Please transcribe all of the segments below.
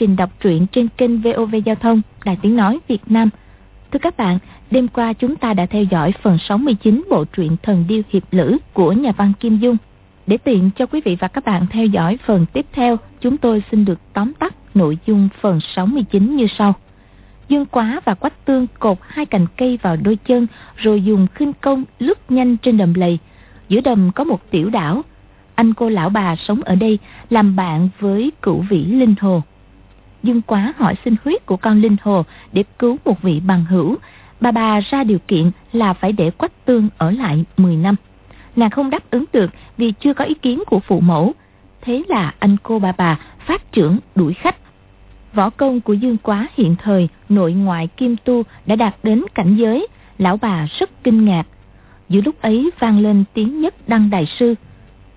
trình đọc truyện trên kênh VOV Giao thông, Đài Tiếng Nói Việt Nam. Thưa các bạn, đêm qua chúng ta đã theo dõi phần 69 bộ truyện Thần Điêu Hiệp Lữ của nhà văn Kim Dung. Để tiện cho quý vị và các bạn theo dõi phần tiếp theo, chúng tôi xin được tóm tắt nội dung phần 69 như sau. Dương Quá và Quách Tương cột hai cành cây vào đôi chân rồi dùng khinh công lướt nhanh trên đầm lầy. Giữa đầm có một tiểu đảo. Anh cô lão bà sống ở đây làm bạn với cửu vĩ Linh Hồ. Dương Quá hỏi xin huyết của con Linh Hồ để cứu một vị bằng hữu. Bà bà ra điều kiện là phải để Quách Tương ở lại 10 năm. Nàng không đáp ứng được vì chưa có ý kiến của phụ mẫu. Thế là anh cô bà bà phát trưởng đuổi khách Võ công của Dương Quá hiện thời nội ngoại kim tu đã đạt đến cảnh giới, lão bà rất kinh ngạc. Giữa lúc ấy vang lên tiếng nhất đăng đại sư.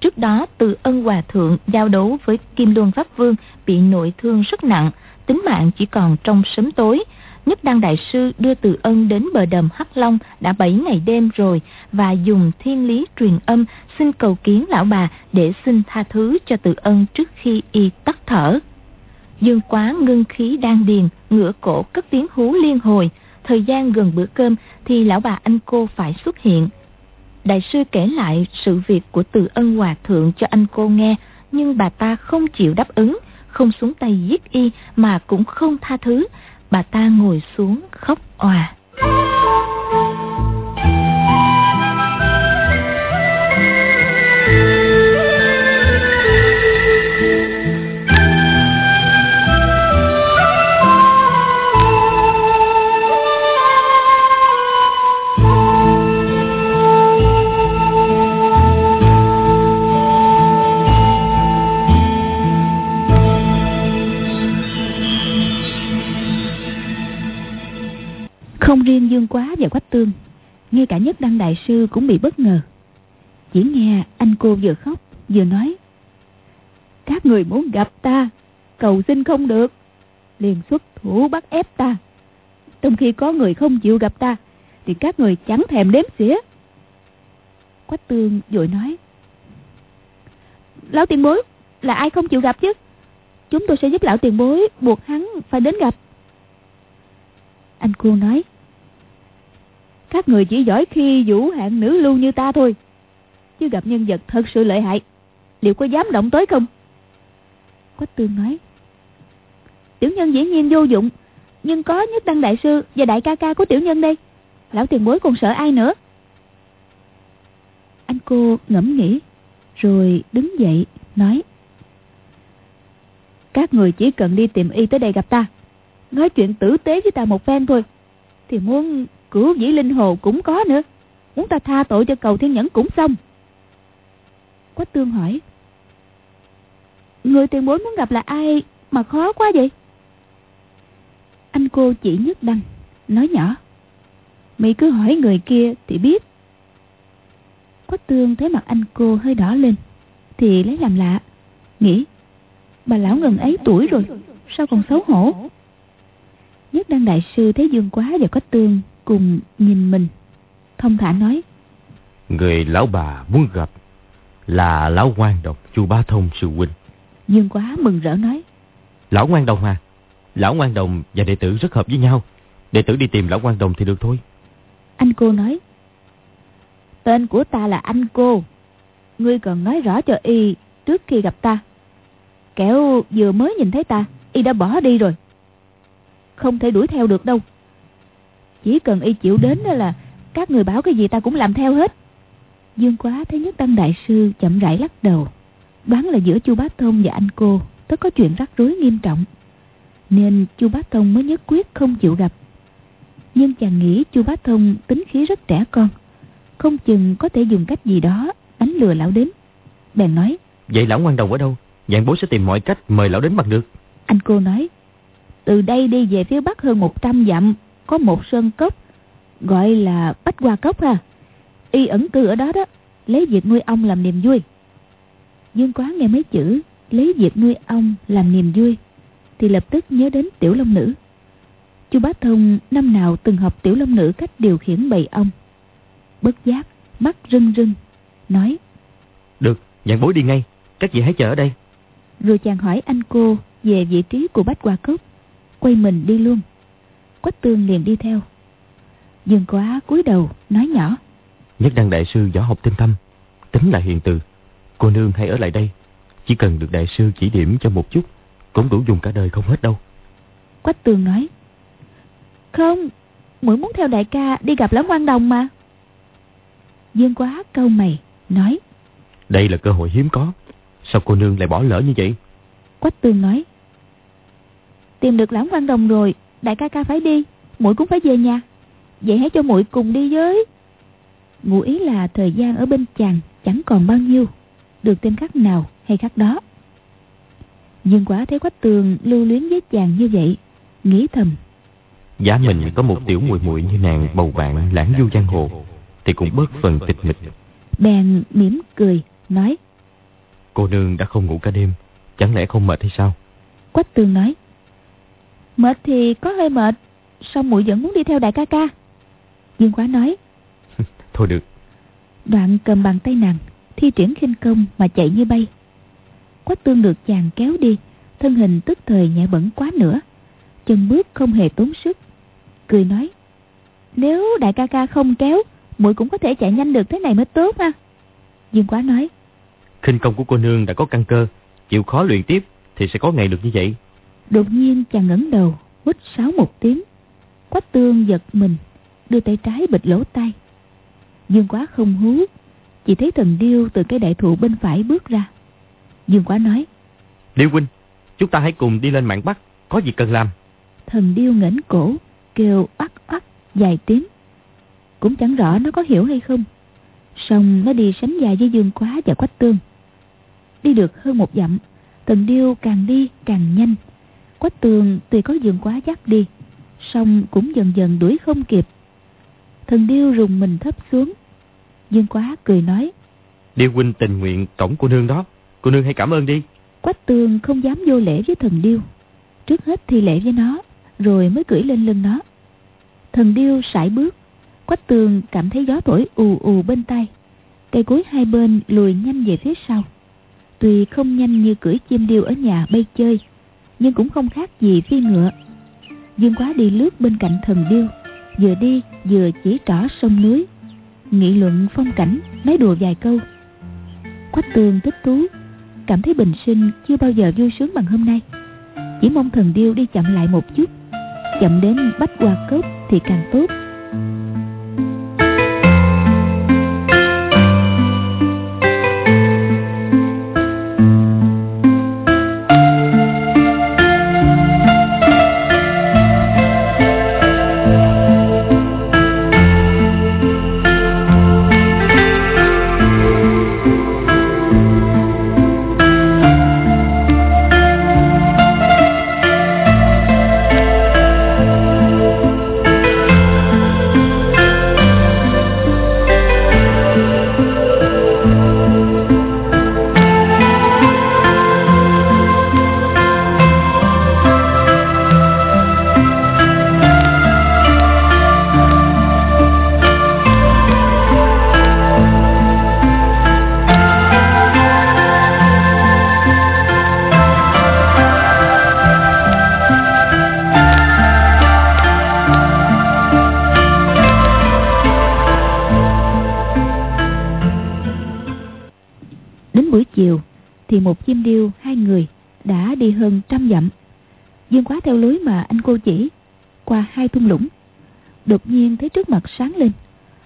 Trước đó từ ân hòa thượng giao đấu với Kim Luân Pháp Vương bị nội thương rất nặng, tính mạng chỉ còn trong sớm tối. Nhất Đăng Đại Sư đưa Từ Ân đến bờ đầm Hắc Long đã 7 ngày đêm rồi và dùng thiên lý truyền âm xin cầu kiến lão bà để xin tha thứ cho Từ Ân trước khi y tắt thở. Dương quá ngưng khí đang điền, ngửa cổ cất tiếng hú liên hồi. Thời gian gần bữa cơm thì lão bà anh cô phải xuất hiện. Đại sư kể lại sự việc của từ ân hòa thượng cho anh cô nghe, nhưng bà ta không chịu đáp ứng, không xuống tay giết y mà cũng không tha thứ. Bà ta ngồi xuống khóc òa. Riêng Dương Quá và Quách Tương, Ngay cả nhất đăng đại sư cũng bị bất ngờ. Chỉ nghe anh cô vừa khóc, Vừa nói, Các người muốn gặp ta, Cầu xin không được. Liền xuất thủ bắt ép ta. Trong khi có người không chịu gặp ta, Thì các người chẳng thèm đếm xỉa. Quách Tương vội nói, Lão tiền bối, Là ai không chịu gặp chứ? Chúng tôi sẽ giúp lão tiền bối Buộc hắn phải đến gặp. Anh cô nói các người chỉ giỏi khi vũ hạng nữ lưu như ta thôi. Chứ gặp nhân vật thật sự lợi hại, Liệu có dám động tới không? Quách tương nói, Tiểu nhân dĩ nhiên vô dụng, Nhưng có nhất đăng đại sư Và đại ca ca của tiểu nhân đây. Lão tiền bối còn sợ ai nữa? Anh cô ngẫm nghĩ, Rồi đứng dậy, nói, Các người chỉ cần đi tìm y tới đây gặp ta. Nói chuyện tử tế với ta một phen thôi, Thì muốn Cửu dĩ linh hồ cũng có nữa. Muốn ta tha tội cho cầu thiên nhẫn cũng xong. Quách tương hỏi, Người tiền bối muốn gặp là ai Mà khó quá vậy? Anh cô chỉ nhất đăng, Nói nhỏ mày cứ hỏi người kia thì biết. Quách tương thấy mặt anh cô hơi đỏ lên, Thì lấy làm lạ, Nghĩ, Bà lão ngần ấy tuổi rồi, Sao còn xấu hổ? Nhất đăng đại sư thấy dương quá và quách tương cùng nhìn mình. Thông thả nói người lão bà muốn gặp là lão quan độc chu ba thông sư huynh. Dương quá mừng rỡ nói lão quan đồng à lão quan đồng và đệ tử rất hợp với nhau. Đệ tử đi tìm lão quan đồng thì được thôi. Anh cô nói tên của ta là anh cô. Ngươi cần nói rõ cho y trước khi gặp ta. Kẻo vừa mới nhìn thấy ta y đã bỏ đi rồi. Không thể đuổi theo được đâu chỉ cần y chịu đến đó là Các người bảo cái gì ta cũng làm theo hết. Dương quá thấy nhất đăng đại sư chậm rãi lắc đầu Đoán là giữa chu Bá Thông và anh cô Tất có chuyện rắc rối nghiêm trọng Nên chu Bá Thông mới nhất quyết không chịu gặp. Nhưng chàng nghĩ chu Bá Thông tính khí rất trẻ con Không chừng có thể dùng cách gì đó Đánh lừa lão đến. Bèn nói Vậy lão ngoan đồng ở đâu? Dạng bố sẽ tìm mọi cách mời lão đến bằng được. Anh cô nói Từ đây đi về phía bắc hơn 100 dặm có một sơn cốc gọi là bách hoa cốc ha. Y ẩn cư ở đó đó lấy việc nuôi ong làm niềm vui. Dương quá nghe mấy chữ lấy việc nuôi ong làm niềm vui thì lập tức nhớ đến tiểu long nữ. Chu bá thông năm nào từng học tiểu long nữ cách điều khiển bầy ong bất giác mắt rưng rưng nói được nhận bối đi ngay các vị hãy chờ ở đây. Rồi chàng hỏi anh cô về vị trí của bách hoa cốc quay mình đi luôn quách tương liền đi theo. Dương quá cúi đầu nói nhỏ. Nhất đăng đại sư võ học tinh thâm tính là hiền từ. Cô nương hãy ở lại đây chỉ cần được đại sư chỉ điểm cho một chút cũng đủ dùng cả đời không hết đâu. Quách tương nói không mũi muốn theo đại ca đi gặp lão quan đồng mà. Dương quá câu mày nói đây là cơ hội hiếm có sao cô nương lại bỏ lỡ như vậy? Quách tương nói tìm được lão quan đồng rồi đại ca ca phải đi mũi cũng phải về nhà. Vậy hãy cho muội cùng đi với. Ngụ ý là thời gian ở bên chàng chẳng còn bao nhiêu được thêm khắc nào hay khắc đó. Nhưng quả thấy quách tường lưu luyến với chàng như vậy nghĩ thầm. Giá mình có một tiểu muội muội như nàng bầu bạn lãng du giang hồ thì cũng bớt phần tịch mịch. Bèn mỉm cười nói cô nương đã không ngủ cả đêm chẳng lẽ không mệt hay sao? Quách tường nói mệt thì có hơi mệt sao muội vẫn muốn đi theo đại ca ca. Dương quá nói. Thôi được. Đoạn cầm bàn tay nàng thi triển khinh công mà chạy như bay. Quách tương được chàng kéo đi thân hình tức thời nhẹ bẩn quá nữa chân bước không hề tốn sức cười nói nếu đại ca ca không kéo muội cũng có thể chạy nhanh được thế này mới tốt ha. Dương quá nói khinh công của cô nương đã có căn cơ chịu khó luyện tiếp thì sẽ có ngày được như vậy đột nhiên chàng ngẩng đầu hút sáo một tiếng. Quách tương giật mình đưa tay trái bịch lỗ tai. Dương quá không hú chỉ thấy thần điêu từ cái đại thụ bên phải bước ra. Dương quá nói điêu huynh chúng ta hãy cùng đi lên mạng bắc có gì cần làm? Thần điêu ngẩng cổ kêu oắt oắt dài tiếng. Cũng chẳng rõ nó có hiểu hay không. Xong nó đi sánh dài với dương quá và quách tương. Đi được hơn một dặm thần điêu càng đi càng nhanh quách tường tuy có dương quá dắt đi xong cũng dần dần đuổi không kịp. Thần điêu rùng mình thấp xuống. Dương quá cười nói điêu huynh tình nguyện cổng cô nương đó. Cô nương hãy cảm ơn đi. Quách tường không dám vô lễ với thần điêu. Trước hết thi lễ với nó rồi mới cưỡi lên lưng nó. Thần điêu sải bước. Quách tường cảm thấy gió thổi ù ù bên tai. Cây cối hai bên lùi nhanh về phía sau. Tuy không nhanh như cưỡi chim điêu ở nhà bay chơi nhưng cũng không khác gì phi ngựa. Dương quá đi lướt bên cạnh thần điêu, vừa đi vừa chỉ trỏ sông núi. Nghị luận phong cảnh, nói đùa vài câu. Quách tường thích thú, cảm thấy bình sinh chưa bao giờ vui sướng bằng hôm nay. Chỉ mong thần điêu đi chậm lại một chút, chậm đến bách hoa cốt thì càng tốt. Thì một chim điêu, hai người, đã đi hơn trăm dặm. Dương quá theo lối mà anh cô chỉ, qua hai thung lũng. Đột nhiên thấy trước mặt sáng lên,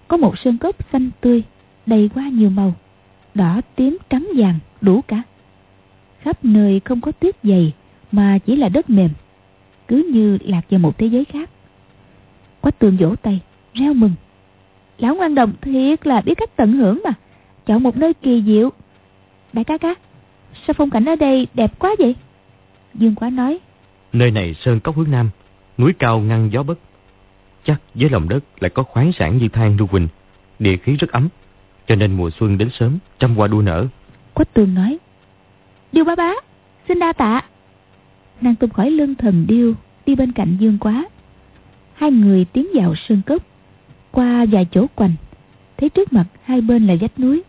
có một sơn cốc xanh tươi, đầy hoa nhiều màu, đỏ tím trắng vàng, đủ cả. Khắp nơi không có tuyết dày, mà chỉ là đất mềm, cứ như lạc vào một thế giới khác. Quách tường vỗ tay, reo mừng. Lão ngoan đồng, thiệt là biết cách tận hưởng mà. Chọn một nơi kỳ diệu. Đại ca ca Sao phong cảnh ở đây đẹp quá vậy? Dương Quá nói. Nơi này sơn cốc hướng nam Núi cao ngăn gió bất. Chắc dưới lòng đất lại có khoáng sản như than lưu quỳnh Địa khí rất ấm Cho nên mùa xuân đến sớm Trăm hoa đua nở. Quách tường nói. Điêu bá bá Xin đa tạ. Nàng tung khỏi lưng thần điêu Đi bên cạnh Dương Quá. Hai người tiến vào sơn cốc Qua vài chỗ quanh. Thấy trước mặt hai bên là vách núi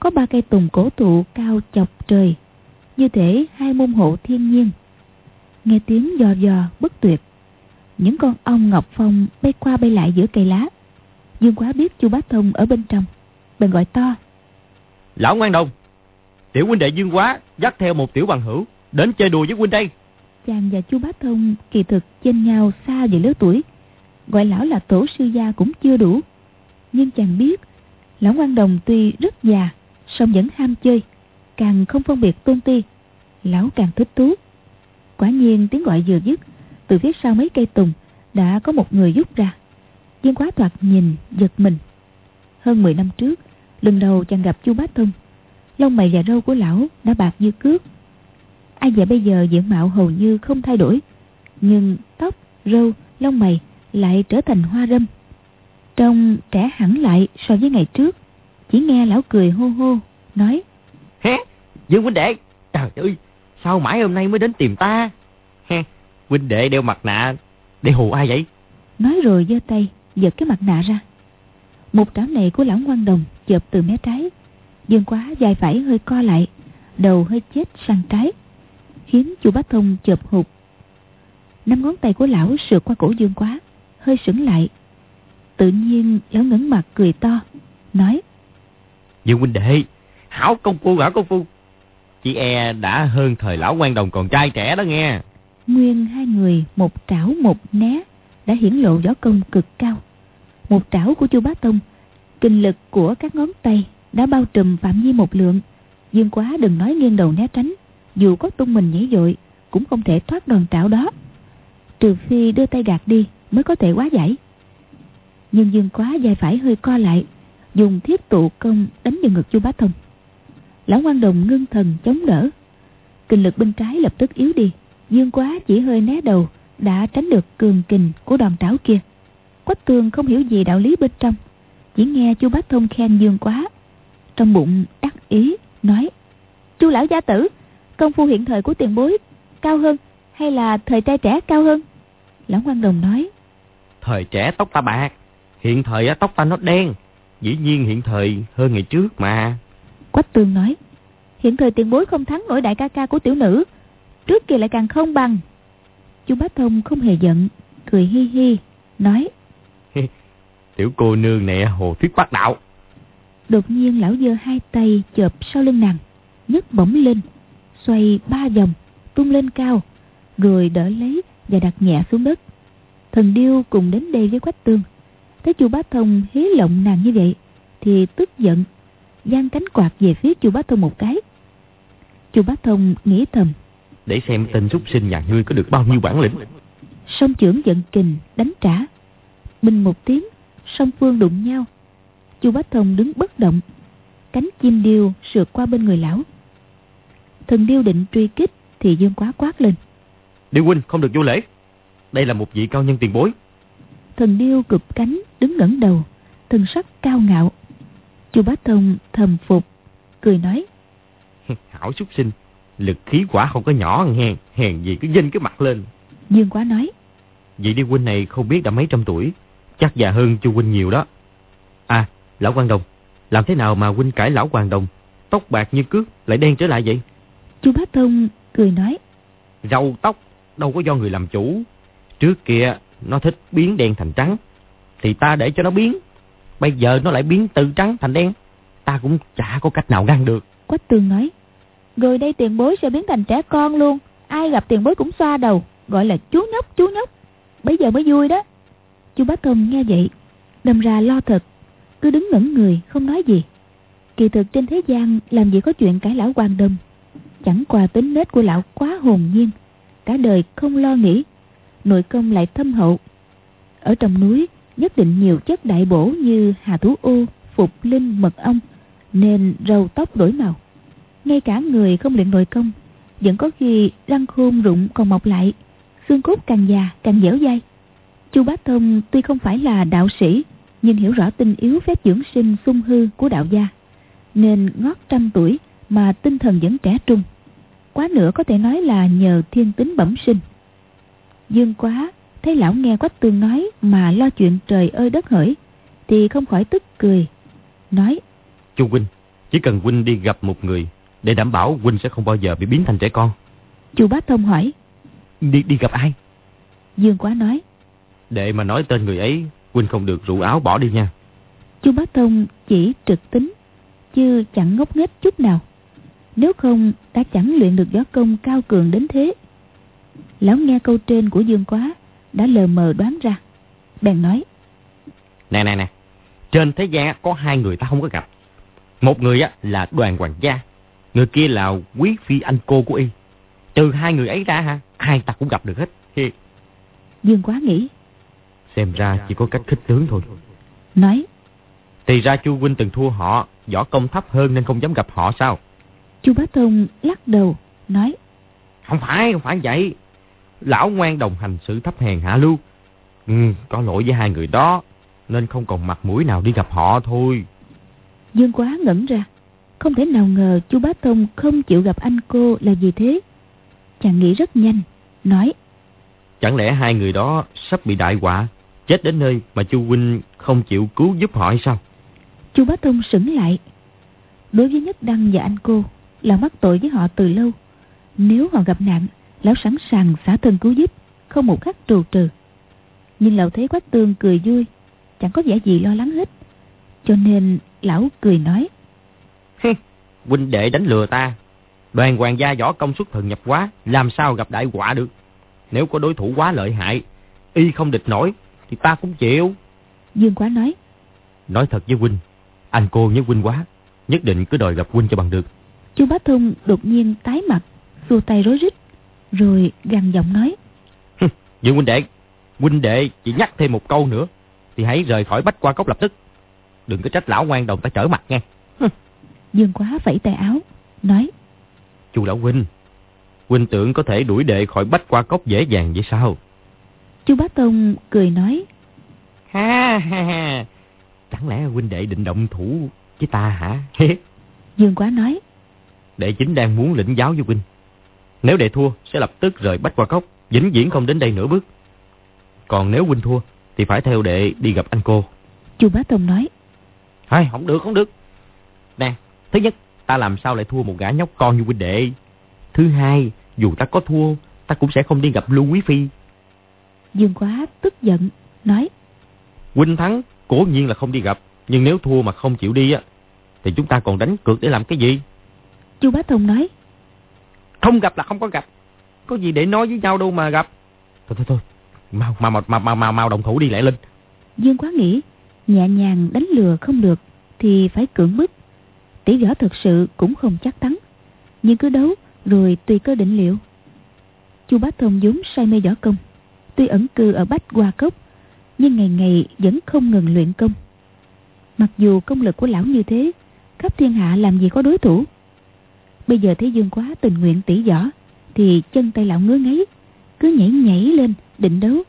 có ba cây tùng cổ thụ cao chọc trời như thể hai môn hộ thiên nhiên. Nghe tiếng dò dò bất tuyệt những con ong ngọc phong bay qua bay lại giữa cây lá. Dương quá biết chu bá thông ở bên trong. Bèn gọi to. Lão ngoan đồng tiểu huynh đệ dương quá dắt theo một tiểu bằng hữu đến chơi đùa với huynh đây. Chàng và chu bá thông kỳ thực chênh nhau xa về lứa tuổi gọi lão là tổ sư gia cũng chưa đủ. Nhưng chàng biết lão ngoan đồng tuy rất già song vẫn ham chơi càng không phân biệt tôn ti, lão càng thích thú. Quả nhiên tiếng gọi vừa dứt, từ phía sau mấy cây tùng đã có một người rút ra viên quá thoạt nhìn giật mình. Hơn 10 năm trước, lần đầu chàng gặp chu bá thông, lông mày và râu của lão đã bạc như cước. Ai vậy bây giờ diện mạo hầu như không thay đổi, nhưng tóc, râu, lông mày lại trở thành hoa râm. Trông trẻ hẳn lại so với ngày trước, chỉ nghe lão cười hô hô, nói hé dương huynh đệ trời ơi sao mãi hôm nay mới đến tìm ta? He huynh đệ đeo mặt nạ để hù ai vậy? Nói rồi giơ tay giật cái mặt nạ ra. Một trảo này của lão ngoan đồng chợp từ mé trái. Dương quá dài phải hơi co lại đầu hơi chết sang trái. Khiến chu bá thông chợp hụt. Năm ngón tay của lão sượt qua cổ dương quá hơi sững lại. Tự nhiên lão ngẩng mặt cười to nói dương huynh đệ hảo công phu, hảo công phu. Chị e đã hơn thời lão quan đồng còn trai trẻ đó nghe. Nguyên hai người, một trảo, một né, đã hiển lộ võ công cực cao. Một trảo của chu bá tông, kinh lực của các ngón tay đã bao trùm phạm vi một lượng. Dương quá đừng nói nghiêng đầu né tránh, dù có tung mình nhảy dội, cũng không thể thoát đòn trảo đó. Trừ phi đưa tay gạt đi mới có thể quá giải. Nhưng dương quá vai phải hơi co lại, dùng thiết tụ công đánh vào ngực chu bá thông lão quan đồng ngưng thần chống đỡ. Kinh lực bên trái lập tức yếu đi, dương quá chỉ hơi né đầu, đã tránh được cường kình của đòn trảo kia. Quách tường không hiểu gì đạo lý bên trong, chỉ nghe chu Bách thông khen dương quá. Trong bụng đắc ý, nói, chu lão gia tử, công phu hiện thời của tiền bối cao hơn hay là thời trai trẻ cao hơn? Lão quan đồng nói, thời trẻ tóc ta bạc, hiện thời tóc ta nó đen, dĩ nhiên hiện thời hơn ngày trước mà quách tường nói hiện thời tiền bối không thắng nổi đại ca ca của tiểu nữ trước kia lại càng không bằng. Chu bá thông không hề giận cười hi hi nói tiểu cô nương này hồ thuyết bác đạo. Đột nhiên lão giơ hai tay chộp sau lưng nàng nhấc bổng lên xoay ba vòng tung lên cao rồi đỡ lấy và đặt nhẹ xuống đất. Thần điêu cùng đến đây với quách tương. Thấy chu bá thông hí lộng nàng như vậy thì tức giận giang cánh quạt về phía chu bá thông một cái. Chu bá thông nghĩ thầm. Để xem tên súc sinh nhà ngươi có được bao nhiêu bản lĩnh. Song trưởng giận kình đánh trả. Bình một tiếng song phương đụng nhau. Chu bá thông đứng bất động. Cánh chim điêu sượt qua bên người lão. Thần điêu định truy kích thì dương quá quát lên. Điêu huynh không được vô lễ. Đây là một vị cao nhân tiền bối. Thần điêu cụp cánh đứng ngẩng đầu. Thần sắc cao ngạo chu bá thông thầm phục cười nói. Hảo súc sinh lực khí quả không có nhỏ hèn hèn gì cứ dinh cái mặt lên. Dương quá nói. Vị điêu huynh này không biết đã mấy trăm tuổi chắc già hơn chu huynh nhiều đó. À lão quan đồng làm thế nào mà huynh cải lão hoàng đồng? Tóc bạc như cước lại đen trở lại vậy? Chu bá thông cười nói. Râu tóc đâu có do người làm chủ. Trước kia nó thích biến đen thành trắng thì ta để cho nó biến bây giờ nó lại biến từ trắng thành đen. Ta cũng chả có cách nào ngăn được. Quách tương nói, rồi đây tiền bối sẽ biến thành trẻ con luôn. Ai gặp tiền bối cũng xoa đầu, gọi là chú nhóc chú nhóc. Bây giờ mới vui đó. Chú bá thông nghe vậy, đâm ra lo thật, cứ đứng ngẩn người, không nói gì. Kỳ thực trên thế gian làm gì có chuyện cãi lão quan đâm chẳng qua tính nết của lão quá hồn nhiên, cả đời không lo nghĩ, nội công lại thâm hậu. Ở trong núi nhất định nhiều chất đại bổ như hà thú ô phục linh, mật ong, nên râu tóc đổi màu. Ngay cả người không luyện nội công, vẫn có khi răng khôn rụng còn mọc lại, xương cốt càng già càng dẻo dai. Chu bá thông tuy không phải là đạo sĩ, nhưng hiểu rõ tinh yếu phép dưỡng sinh sung hư của đạo gia, nên ngót trăm tuổi mà tinh thần vẫn trẻ trung. Quá nữa có thể nói là nhờ thiên tính bẩm sinh. Dương quá thấy lão nghe quách tương nói mà lo chuyện trời ơi đất hỡi thì không khỏi tức cười nói chu huynh chỉ cần huynh đi gặp một người để đảm bảo huynh sẽ không bao giờ bị biến thành trẻ con chu bá thông hỏi Đi đi gặp ai? Dương Quá nói. Để mà nói tên người ấy, Huynh không được rủ áo bỏ đi nha. Chu Bá Thông chỉ trực tính, chứ chẳng ngốc nghếch chút nào. Nếu không, đã chẳng luyện được gió công cao cường đến thế. Lão nghe câu trên của Dương Quá, đã lờ mờ đoán ra. Bèn nói. Nè nè nè, trên thế gian có hai người ta không có gặp. Một người á là đoàn hoàng gia, người kia là quý phi anh cô của y. Trừ hai người ấy ra ha, ai ta cũng gặp được hết. Dương Quá nghĩ. Xem ra chỉ có cách khích tướng thôi. Nói. Thì ra chu huynh từng thua họ, võ công thấp hơn nên không dám gặp họ sao? Chu Bá Thông lắc đầu, nói. Không phải, không phải vậy. Lão ngoan đồng hành sự thấp hèn hạ lưu. Ừ, có lỗi với hai người đó, nên không còn mặt mũi nào đi gặp họ thôi. Dương quá ngẩn ra. Không thể nào ngờ chu Bá Thông không chịu gặp anh cô là gì thế. Chàng nghĩ rất nhanh, nói. Chẳng lẽ hai người đó sắp bị đại họa, chết đến nơi mà chu huynh không chịu cứu giúp họ hay sao? Chu Bá Thông sững lại. Đối với Nhất Đăng và anh cô, là mắc tội với họ từ lâu. Nếu họ gặp nạn, lão sẵn sàng xả thân cứu giúp, không một khắc trù trừ. Nhưng lão thấy Quách Tương cười vui, chẳng có vẻ gì lo lắng hết. Cho nên lão cười nói. Huynh đệ đánh lừa ta. Đoàn hoàng gia võ công xuất thần nhập quá, làm sao gặp đại họa được. Nếu có đối thủ quá lợi hại, y không địch nổi, thì ta cũng chịu. Dương quá nói. Nói thật với Huynh, anh cô nhớ Huynh quá, nhất định cứ đòi gặp Huynh cho bằng được. Chu Bá Thông đột nhiên tái mặt, xua tay rối rít, rồi gằn giọng nói. Dương huynh đệ, huynh đệ chỉ nhắc thêm một câu nữa, thì hãy rời khỏi bách qua cốc lập tức. Đừng có trách lão ngoan đồng ta trở mặt nha. Dương quá vẫy tay áo, nói. Chu lão huynh, huynh tưởng có thể đuổi đệ khỏi bách qua cốc dễ dàng vậy sao? Chu Bá Tông cười nói. Ha ha ha, chẳng lẽ huynh đệ định động thủ với ta hả? Dương quá nói. Đệ chính đang muốn lĩnh giáo với huynh. Nếu đệ thua sẽ lập tức rời bách qua cốc, vĩnh viễn không đến đây nửa bước. Còn nếu huynh thua thì phải theo đệ đi gặp anh cô. Chu Bá Tông nói. Hay, không được, không được. Nè, thứ nhất, ta làm sao lại thua một gã nhóc con như huynh đệ. Thứ hai, dù ta có thua, ta cũng sẽ không đi gặp Lưu Quý Phi. Dương Quá tức giận, nói. Huynh thắng, cố nhiên là không đi gặp. Nhưng nếu thua mà không chịu đi á, thì chúng ta còn đánh cược để làm cái gì? Chu Bá Thông nói. Không gặp là không có gặp. Có gì để nói với nhau đâu mà gặp. Thôi thôi thôi, mau mau mau mau mau, mau đồng thủ đi lại lên. Dương Quá nghĩ, nhẹ nhàng đánh lừa không được thì phải cưỡng bức. Tỷ võ thật sự cũng không chắc thắng. Nhưng cứ đấu rồi tùy cơ định liệu. Chu Bá Thông vốn say mê võ công. Tuy ẩn cư ở Bách Hoa Cốc, nhưng ngày ngày vẫn không ngừng luyện công. Mặc dù công lực của lão như thế, khắp thiên hạ làm gì có đối thủ. Bây giờ thấy Dương Quá tình nguyện tỷ võ, thì chân tay lão ngứa ngáy, cứ nhảy nhảy lên định đấu.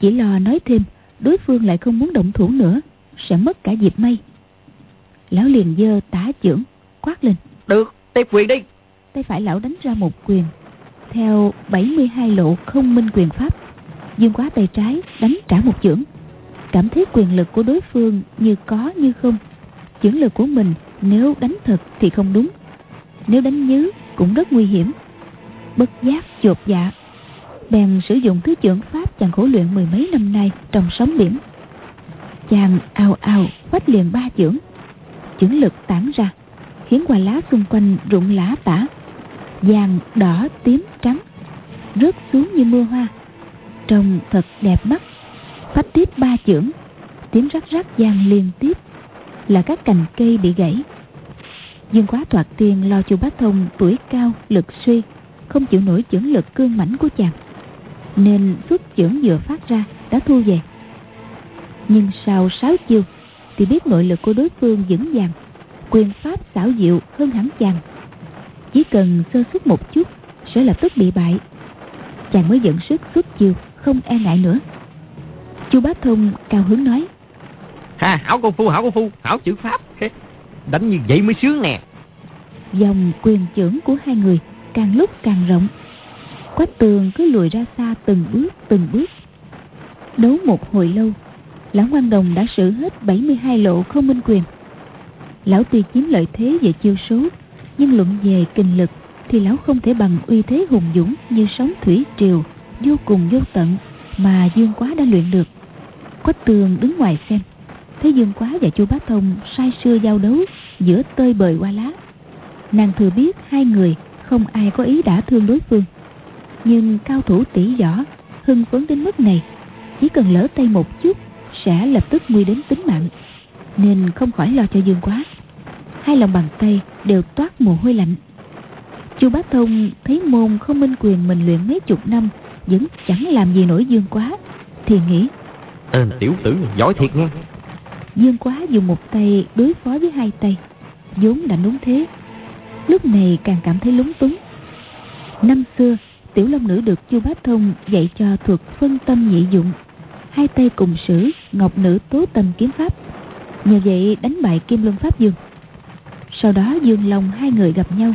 Chỉ lo nói thêm, đối phương lại không muốn động thủ nữa, sẽ mất cả dịp may. Lão liền dơ tả trưởng, quát lên. Được, tiếp quyền đi. Tay phải lão đánh ra một quyền, theo 72 lộ không minh quyền pháp. Dương quá tay trái đánh trả một chưởng. Cảm thấy quyền lực của đối phương như có như không. Chưởng lực của mình nếu đánh thật thì không đúng. Nếu đánh nhứ cũng rất nguy hiểm. Bất giác chột dạ. Bèn sử dụng thứ chưởng pháp chàng khổ luyện mười mấy năm nay trong sóng biển. Chàng ao ao quách liền ba chưởng. Chưởng lực tản ra, khiến hoa lá xung quanh rụng lá tả, vàng, đỏ, tím, trắng, rớt xuống như mưa hoa trông thật đẹp mắt, phách tiếp ba chưởng tiếng rắc rắc vang liên tiếp, là các cành cây bị gãy dương quá thoạt tiên lo chu bác thông tuổi cao, lực suy, không chịu nổi chưởng lực cương mãnh của chàng. Nên xuất chưởng vừa phát ra, đã thu về. Nhưng sau sáu chiêu, thì biết nội lực của đối phương vững vàng, quyền pháp xảo diệu hơn hẳn chàng. Chỉ cần sơ xuất một chút, sẽ lập tức bị bại. Chàng mới dẫn sức xuất chiêu, không e ngại nữa. Chu bác thông cao hứng nói, ha, hảo công phu, hảo công phu, hảo chữ pháp đánh như vậy mới sướng nè. Dòng quyền trưởng của hai người càng lúc càng rộng. Quách tường cứ lùi ra xa từng bước từng bước. Đấu một hồi lâu, lão Quan đồng đã sử hết 72 lộ không minh quyền. Lão tuy chiếm lợi thế về chiêu số, nhưng luận về kinh lực thì lão không thể bằng uy thế hùng dũng như sóng thủy triều, vô cùng vô tận mà dương quá đã luyện được. Quách tường đứng ngoài xem thấy dương quá và chu bá thông say sưa giao đấu giữa tơi bời qua lá. Nàng thừa biết hai người không ai có ý đã thương đối phương. Nhưng cao thủ tỷ võ hưng phấn đến mức này, chỉ cần lỡ tay một chút sẽ lập tức nguy đến tính mạng. Nên không khỏi lo cho dương quá. Hai lòng bàn tay đều toát mồ hôi lạnh. Chu bá thông thấy môn không minh quyền mình luyện mấy chục năm vẫn chẳng làm gì nổi dương quá, thì nghĩ tên tiểu tử, giỏi thiệt nghe dương quá dùng một tay đối phó với hai tay. Vốn đã đúng thế, lúc này càng cảm thấy lúng túng. Năm xưa, tiểu long nữ được chu bá thông dạy cho thuật phân tâm nhị dụng. Hai tay cùng sử, ngọc nữ tố tâm kiếm pháp. Nhờ vậy đánh bại kim luân pháp dương. Sau đó dương long hai người gặp nhau.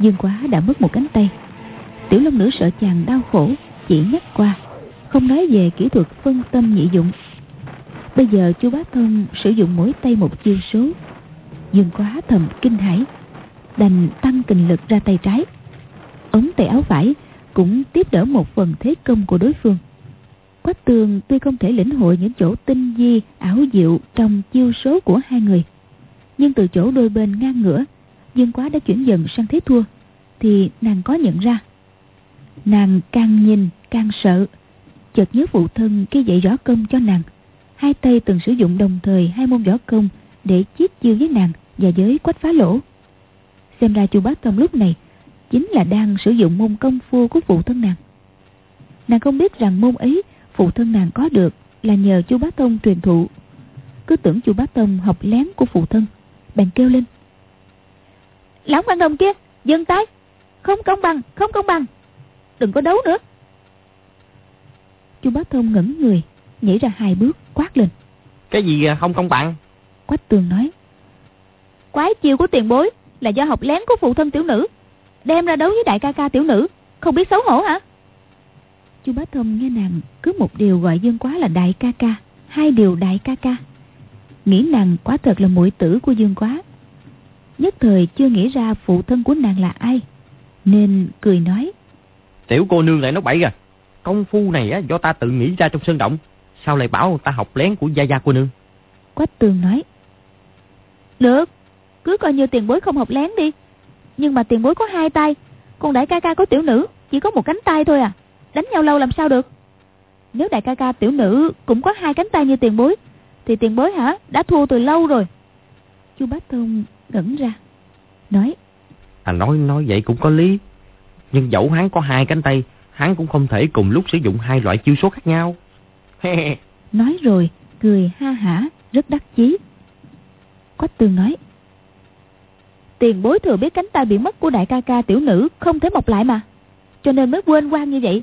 Dương quá đã mất một cánh tay. Tiểu long nữ sợ chàng đau khổ, chỉ nhắc qua, không nói về kỹ thuật phân tâm nhị dụng bây giờ chú bá thông sử dụng mỗi tay một chiêu số. Dương quá thầm kinh hãi, đành tăng kình lực ra tay trái. Ống tay áo phải cũng tiếp đỡ một phần thế công của đối phương. Quách tường tuy không thể lĩnh hội những chỗ tinh di ảo diệu trong chiêu số của hai người, nhưng từ chỗ đôi bên ngang ngửa, dương quá đã chuyển dần sang thế thua, thì nàng có nhận ra. Nàng càng nhìn càng sợ, chợt nhớ phụ thân khi dạy rõ công cho nàng hai tay từng sử dụng đồng thời hai môn võ công để chiết chiêu với nàng và với quách phá lỗ. Xem ra chu bá thông lúc này chính là đang sử dụng môn công phu của phụ thân nàng. Nàng không biết rằng môn ấy phụ thân nàng có được là nhờ chu bá tông truyền thụ. Cứ tưởng chu bá tông học lén của phụ thân bèn kêu lên. Lão quan đồng kia dừng tay. Không công bằng không công bằng. Đừng có đấu nữa. Chu bá thông ngẩn người nhảy ra hai bước quát lên. Cái gì không công bằng. Quách tường nói quái chiêu của tiền bối là do học lén của phụ thân tiểu nữ đem ra đấu với đại ca ca tiểu nữ không biết xấu hổ hả? Chu bá thông nghe nàng cứ một điều gọi dương quá là đại ca ca hai điều đại ca ca. Nghĩ nàng quá thật là muội tử của dương quá. Nhất thời chưa nghĩ ra phụ thân của nàng là ai nên cười nói tiểu cô nương lại nói bậy à. Công phu này á do ta tự nghĩ ra trong sơn động sao lại bảo ta học lén của gia gia cô nương? Quách tường nói được cứ coi như tiền bối không học lén đi. Nhưng mà tiền bối có hai tay còn đại ca ca có tiểu nữ chỉ có một cánh tay thôi à. Đánh nhau lâu làm sao được? Nếu đại ca ca tiểu nữ cũng có hai cánh tay như tiền bối thì tiền bối hả đã thua từ lâu rồi. Chu bá thông ngẩn ra nói à nói nói vậy cũng có lý. Nhưng dẫu hắn có hai cánh tay hắn cũng không thể cùng lúc sử dụng hai loại chiêu số khác nhau nói rồi cười ha hả rất đắc chí. Quách tường nói tiền bối thừa biết cánh tay bị mất của đại ca ca tiểu nữ không thể mọc lại mà cho nên mới quên quan như vậy.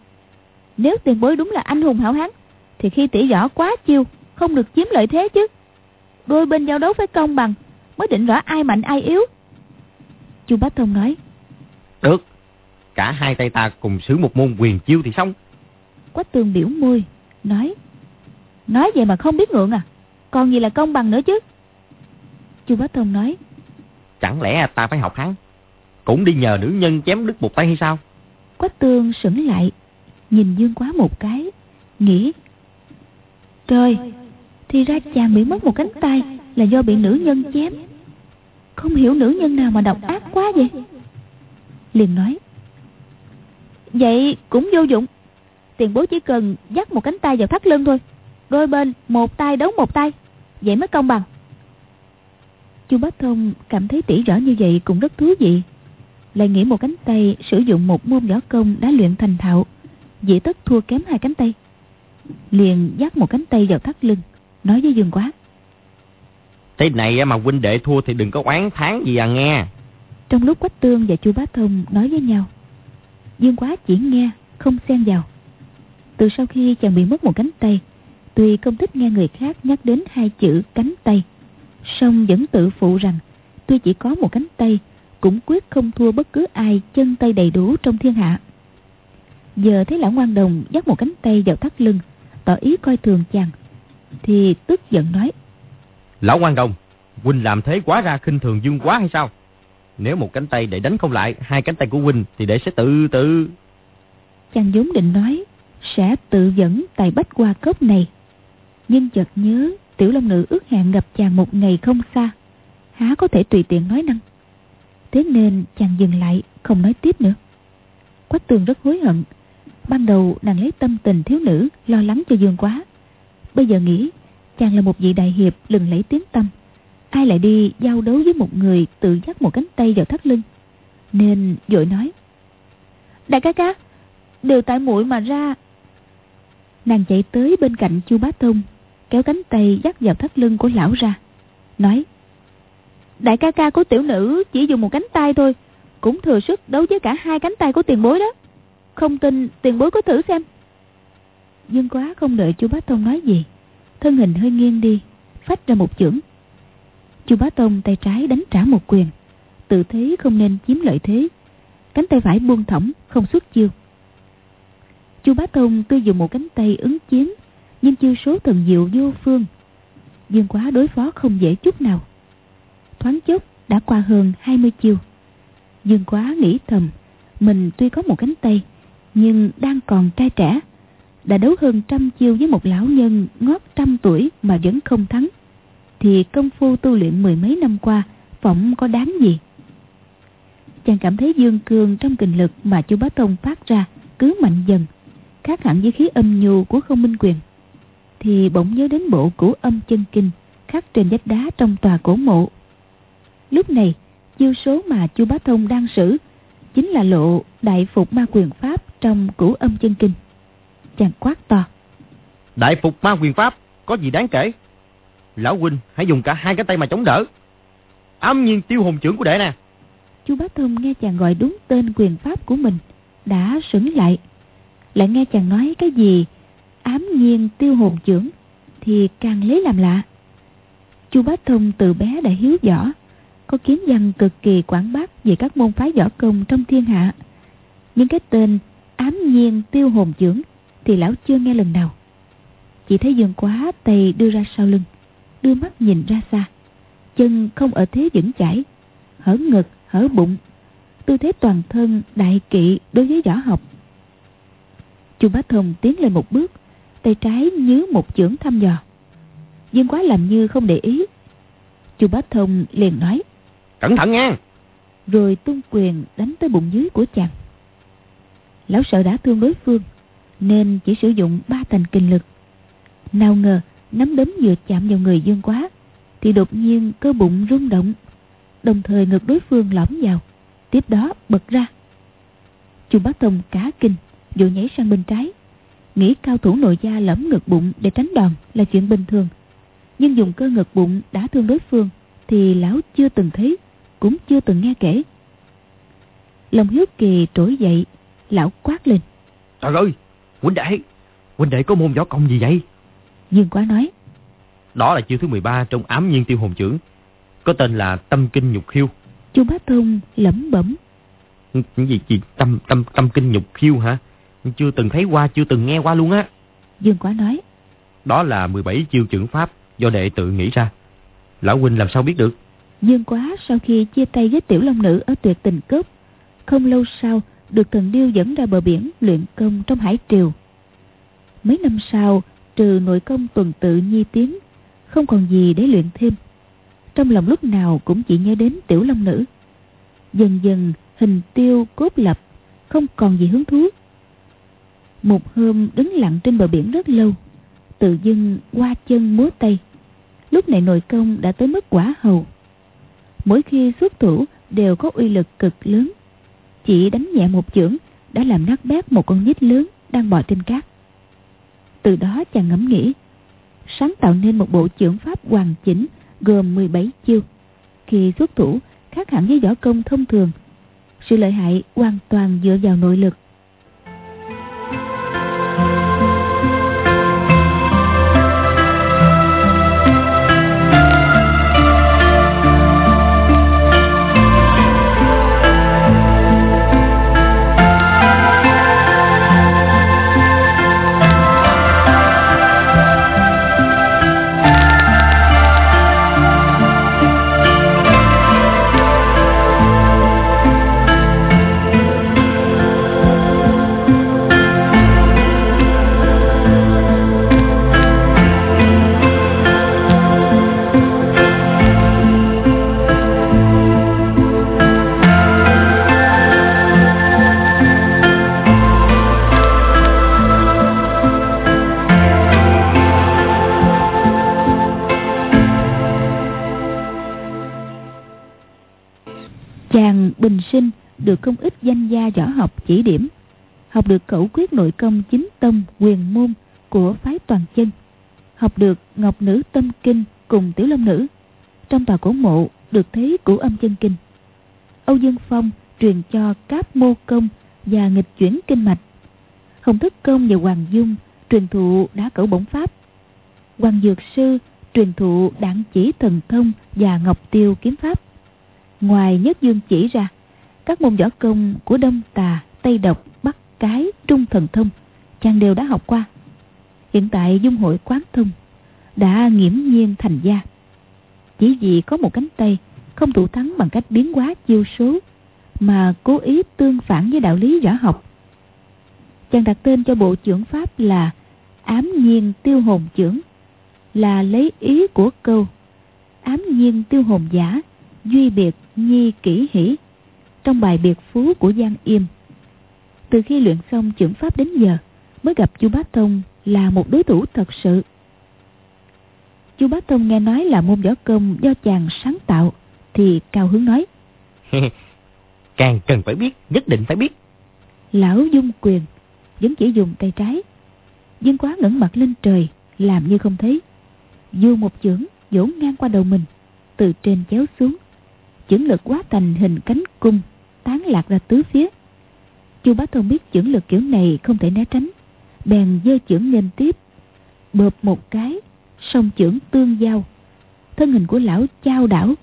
Nếu tiền bối đúng là anh hùng hảo hán thì khi tỉ võ quá chiêu không được chiếm lợi thế chứ. Đôi bên giao đấu phải công bằng mới định rõ ai mạnh ai yếu. Chu bá thông nói được cả hai tay ta cùng sử một môn quyền chiêu thì xong. Quách tường biểu môi nói nói vậy mà không biết ngượng à? Còn gì là công bằng nữa chứ? Chu bá thông nói chẳng lẽ ta phải học hắn? Cũng đi nhờ nữ nhân chém đứt một tay hay sao? Quách tường sững lại nhìn dương quá một cái nghĩ trời thì ra chàng bị mất một cánh tay là do bị nữ nhân chém. Không hiểu nữ nhân nào mà độc ác quá vậy. Liền nói vậy cũng vô dụng. Tiền bối chỉ cần dắt một cánh tay vào thắt lưng thôi đôi bên một tay đấu một tay. Vậy mới công bằng. Chu bá thông cảm thấy tỉ rõ như vậy cũng rất thú vị. Lại nghĩ một cánh tay sử dụng một môn võ công đã luyện thành thạo dĩ tất thua kém hai cánh tay. Liền dắt một cánh tay vào thắt lưng nói với dương quá. Thế này mà huynh đệ thua thì đừng có oán thán gì à nghe. Trong lúc quách tương và chu bá thông nói với nhau dương quá chỉ nghe không xen vào. Từ sau khi chàng bị mất một cánh tay tuy không thích nghe người khác nhắc đến hai chữ cánh tay song vẫn tự phụ rằng tuy chỉ có một cánh tay cũng quyết không thua bất cứ ai chân tay đầy đủ trong thiên hạ. Giờ thấy lão ngoan đồng dắt một cánh tay vào thắt lưng tỏ ý coi thường chàng thì tức giận nói lão ngoan đồng huynh làm thế quá ra khinh thường dương quá hay sao? Nếu một cánh tay để đánh không lại hai cánh tay của huynh thì để sẽ tự tự... Chàng vốn định nói sẽ tự dẫn tài bách qua cốc này. Nhưng chợt nhớ tiểu long nữ ước hẹn gặp chàng một ngày không xa. Há có thể tùy tiện nói năng. Thế nên chàng dừng lại không nói tiếp nữa. Quách tường rất hối hận. Ban đầu nàng lấy tâm tình thiếu nữ lo lắng cho Dương quá. Bây giờ nghĩ chàng là một vị đại hiệp lừng lẫy tiếng tâm. Ai lại đi giao đấu với một người tự dắt một cánh tay vào thắt lưng. Nên vội nói. Đại ca ca, đều tại muội mà ra. Nàng chạy tới bên cạnh chu bá thông kéo cánh tay dắt vào thắt lưng của lão ra. Nói. Đại ca ca của tiểu nữ chỉ dùng một cánh tay thôi, cũng thừa sức đấu với cả hai cánh tay của tiền bối đó không tin tiền bối có thử xem dương quá không đợi chú bá tông nói gì, thân hình hơi nghiêng đi, phách ra một chưởng chu bá tông tay trái đánh trả một quyền, tự thế không nên chiếm lợi thế, cánh tay phải buông thõng không xuất chiêu chu bá tông tuy dùng một cánh tay ứng chiến nhưng chiêu số thần diệu vô phương. Dương quá đối phó không dễ chút nào. Thoáng chốc đã qua hơn 20 chiêu Dương quá nghĩ thầm, Mình tuy có một cánh tay, Nhưng đang còn trai trẻ, Đã đấu hơn trăm chiêu với một lão nhân Ngót trăm tuổi mà vẫn không thắng, Thì công phu tu luyện mười mấy năm qua Phỏng có đáng gì? Chàng cảm thấy dương cường trong kình lực Mà chú Bá Tông phát ra Cứ mạnh dần, Khác hẳn với khí âm nhu của không minh quyền. Thì bỗng nhớ đến bộ củ âm chân kinh Khắc trên vách đá trong tòa cổ mộ. Lúc này chiêu số mà chu bá thông đang sử chính là lộ đại phục ma quyền pháp trong cửu âm chân kinh. Chàng quát to. Đại phục ma quyền pháp có gì đáng kể? Lão huynh hãy dùng cả hai cái tay mà chống đỡ. Ám nhiên tiêu hồn trưởng của đệ nè. Chu bá thông nghe chàng gọi đúng tên quyền pháp của mình đã sững lại. Lại nghe chàng nói cái gì ám nhiên tiêu hồn trưởng thì càng lấy làm lạ chu bá thông từ bé đã hiếu võ có kiến văn cực kỳ quảng bác về các môn phái võ công trong thiên hạ. Nhưng cái tên ám nhiên tiêu hồn trưởng thì lão chưa nghe lần nào. Chỉ thấy dương quá tay đưa ra sau lưng, đưa mắt nhìn ra xa. Chân không ở thế vững chãi, hở ngực, hở bụng. Tư thế toàn thân đại kỵ đối với võ học. Chu Bá Thông tiến lên một bước, tay trái nhớ một chưởng thăm dò. Dương quá làm như không để ý. Chu Bá Thông liền nói. Cẩn thận nha Rồi tung quyền đánh tới bụng dưới của chàng Lão sợ đã thương đối phương Nên chỉ sử dụng ba thành kinh lực Nào ngờ nắm đấm vừa chạm vào người dương quá Thì đột nhiên cơ bụng rung động Đồng thời ngực đối phương lõm vào Tiếp đó bật ra Chu bá thông cá kinh Vội nhảy sang bên trái Nghĩ cao thủ nội gia lõm ngực bụng để tránh đòn là chuyện bình thường. Nhưng dùng cơ ngực bụng đã thương đối phương Thì lão chưa từng thấy cũng chưa từng nghe kể. Lòng hiếu kỳ trỗi dậy lão quát lên. Trời ơi huynh đệ huynh đệ có môn võ công gì vậy? Dương quá nói. Đó là chiêu thứ 13 trong ám nhiên tiêu hồn trưởng có tên là tâm kinh nhục khiêu. Chu bá thông lẩm bẩm. Những gì gì tâm tâm tâm kinh nhục khiêu hả chưa từng thấy qua chưa từng nghe qua luôn á dương quá nói đó là 17 chiêu trưởng pháp do đệ tự nghĩ ra lão huynh làm sao biết được Dương quá sau khi chia tay với tiểu long nữ ở tuyệt tình cốc, không lâu sau được thần điêu dẫn ra bờ biển luyện công trong hải triều. Mấy năm sau, trừ nội công tuần tự nhi tiến, không còn gì để luyện thêm. Trong lòng lúc nào cũng chỉ nhớ đến tiểu long nữ. Dần dần hình tiêu cốt lập, không còn gì hứng thú. Một hôm đứng lặng trên bờ biển rất lâu, tự dưng qua chân múa tay. Lúc này nội công đã tới mức quả hầu mỗi khi xuất thủ đều có uy lực cực lớn. Chỉ đánh nhẹ một chưởng đã làm nát bét một con nhít lớn đang bò trên cát. Từ đó chàng ngẫm nghĩ, sáng tạo nên một bộ chưởng pháp hoàn chỉnh gồm 17 chiêu. Khi xuất thủ, khác hẳn với võ công thông thường. Sự lợi hại hoàn toàn dựa vào nội lực học được khẩu quyết nội công chính tông quyền môn của phái toàn chân, học được ngọc nữ tâm kinh cùng tiểu long nữ. Trong tòa cổ mộ được thấy cửu âm chân kinh. Âu Dương Phong truyền cho các mô công và nghịch chuyển kinh mạch. Hồng Thất Công và Hoàng Dung truyền thụ đá cẩu bổng pháp. Hoàng Dược Sư truyền thụ đảng chỉ thần thông và ngọc tiêu kiếm pháp. Ngoài nhất dương chỉ ra, các môn võ công của Đông Tà, Tây Độc, Bắc cái, Trung Thần Thông chàng đều đã học qua. Hiện tại dung hội quán thông đã nghiễm nhiên thành gia. Chỉ vì có một cánh tay không thủ thắng bằng cách biến hóa chiêu số mà cố ý tương phản với đạo lý võ học. Chàng đặt tên cho bộ trưởng pháp là ám nhiên tiêu hồn trưởng là lấy ý của câu ám nhiên tiêu hồn giả duy biệt nhi kỷ hỷ trong bài biệt phú của Giang Im. Từ khi luyện xong trưởng pháp đến giờ mới gặp chu Bá Thông là một đối thủ thật sự. chu Bá Thông nghe nói là môn võ công do chàng sáng tạo thì cao hứng nói. Càng cần phải biết, nhất định phải biết. Lão dung quyền vẫn chỉ dùng tay trái. Dương quá ngẩng mặt lên trời làm như không thấy. Dù một chưởng vỗ ngang qua đầu mình từ trên chéo xuống chưởng lực quá thành hình cánh cung tán lạc ra tứ phía chu bá thông biết chưởng lực kiểu này không thể né tránh. Bèn giơ chưởng nghênh tiếp bợp một cái song chưởng tương giao. Thân hình của lão chao đảo.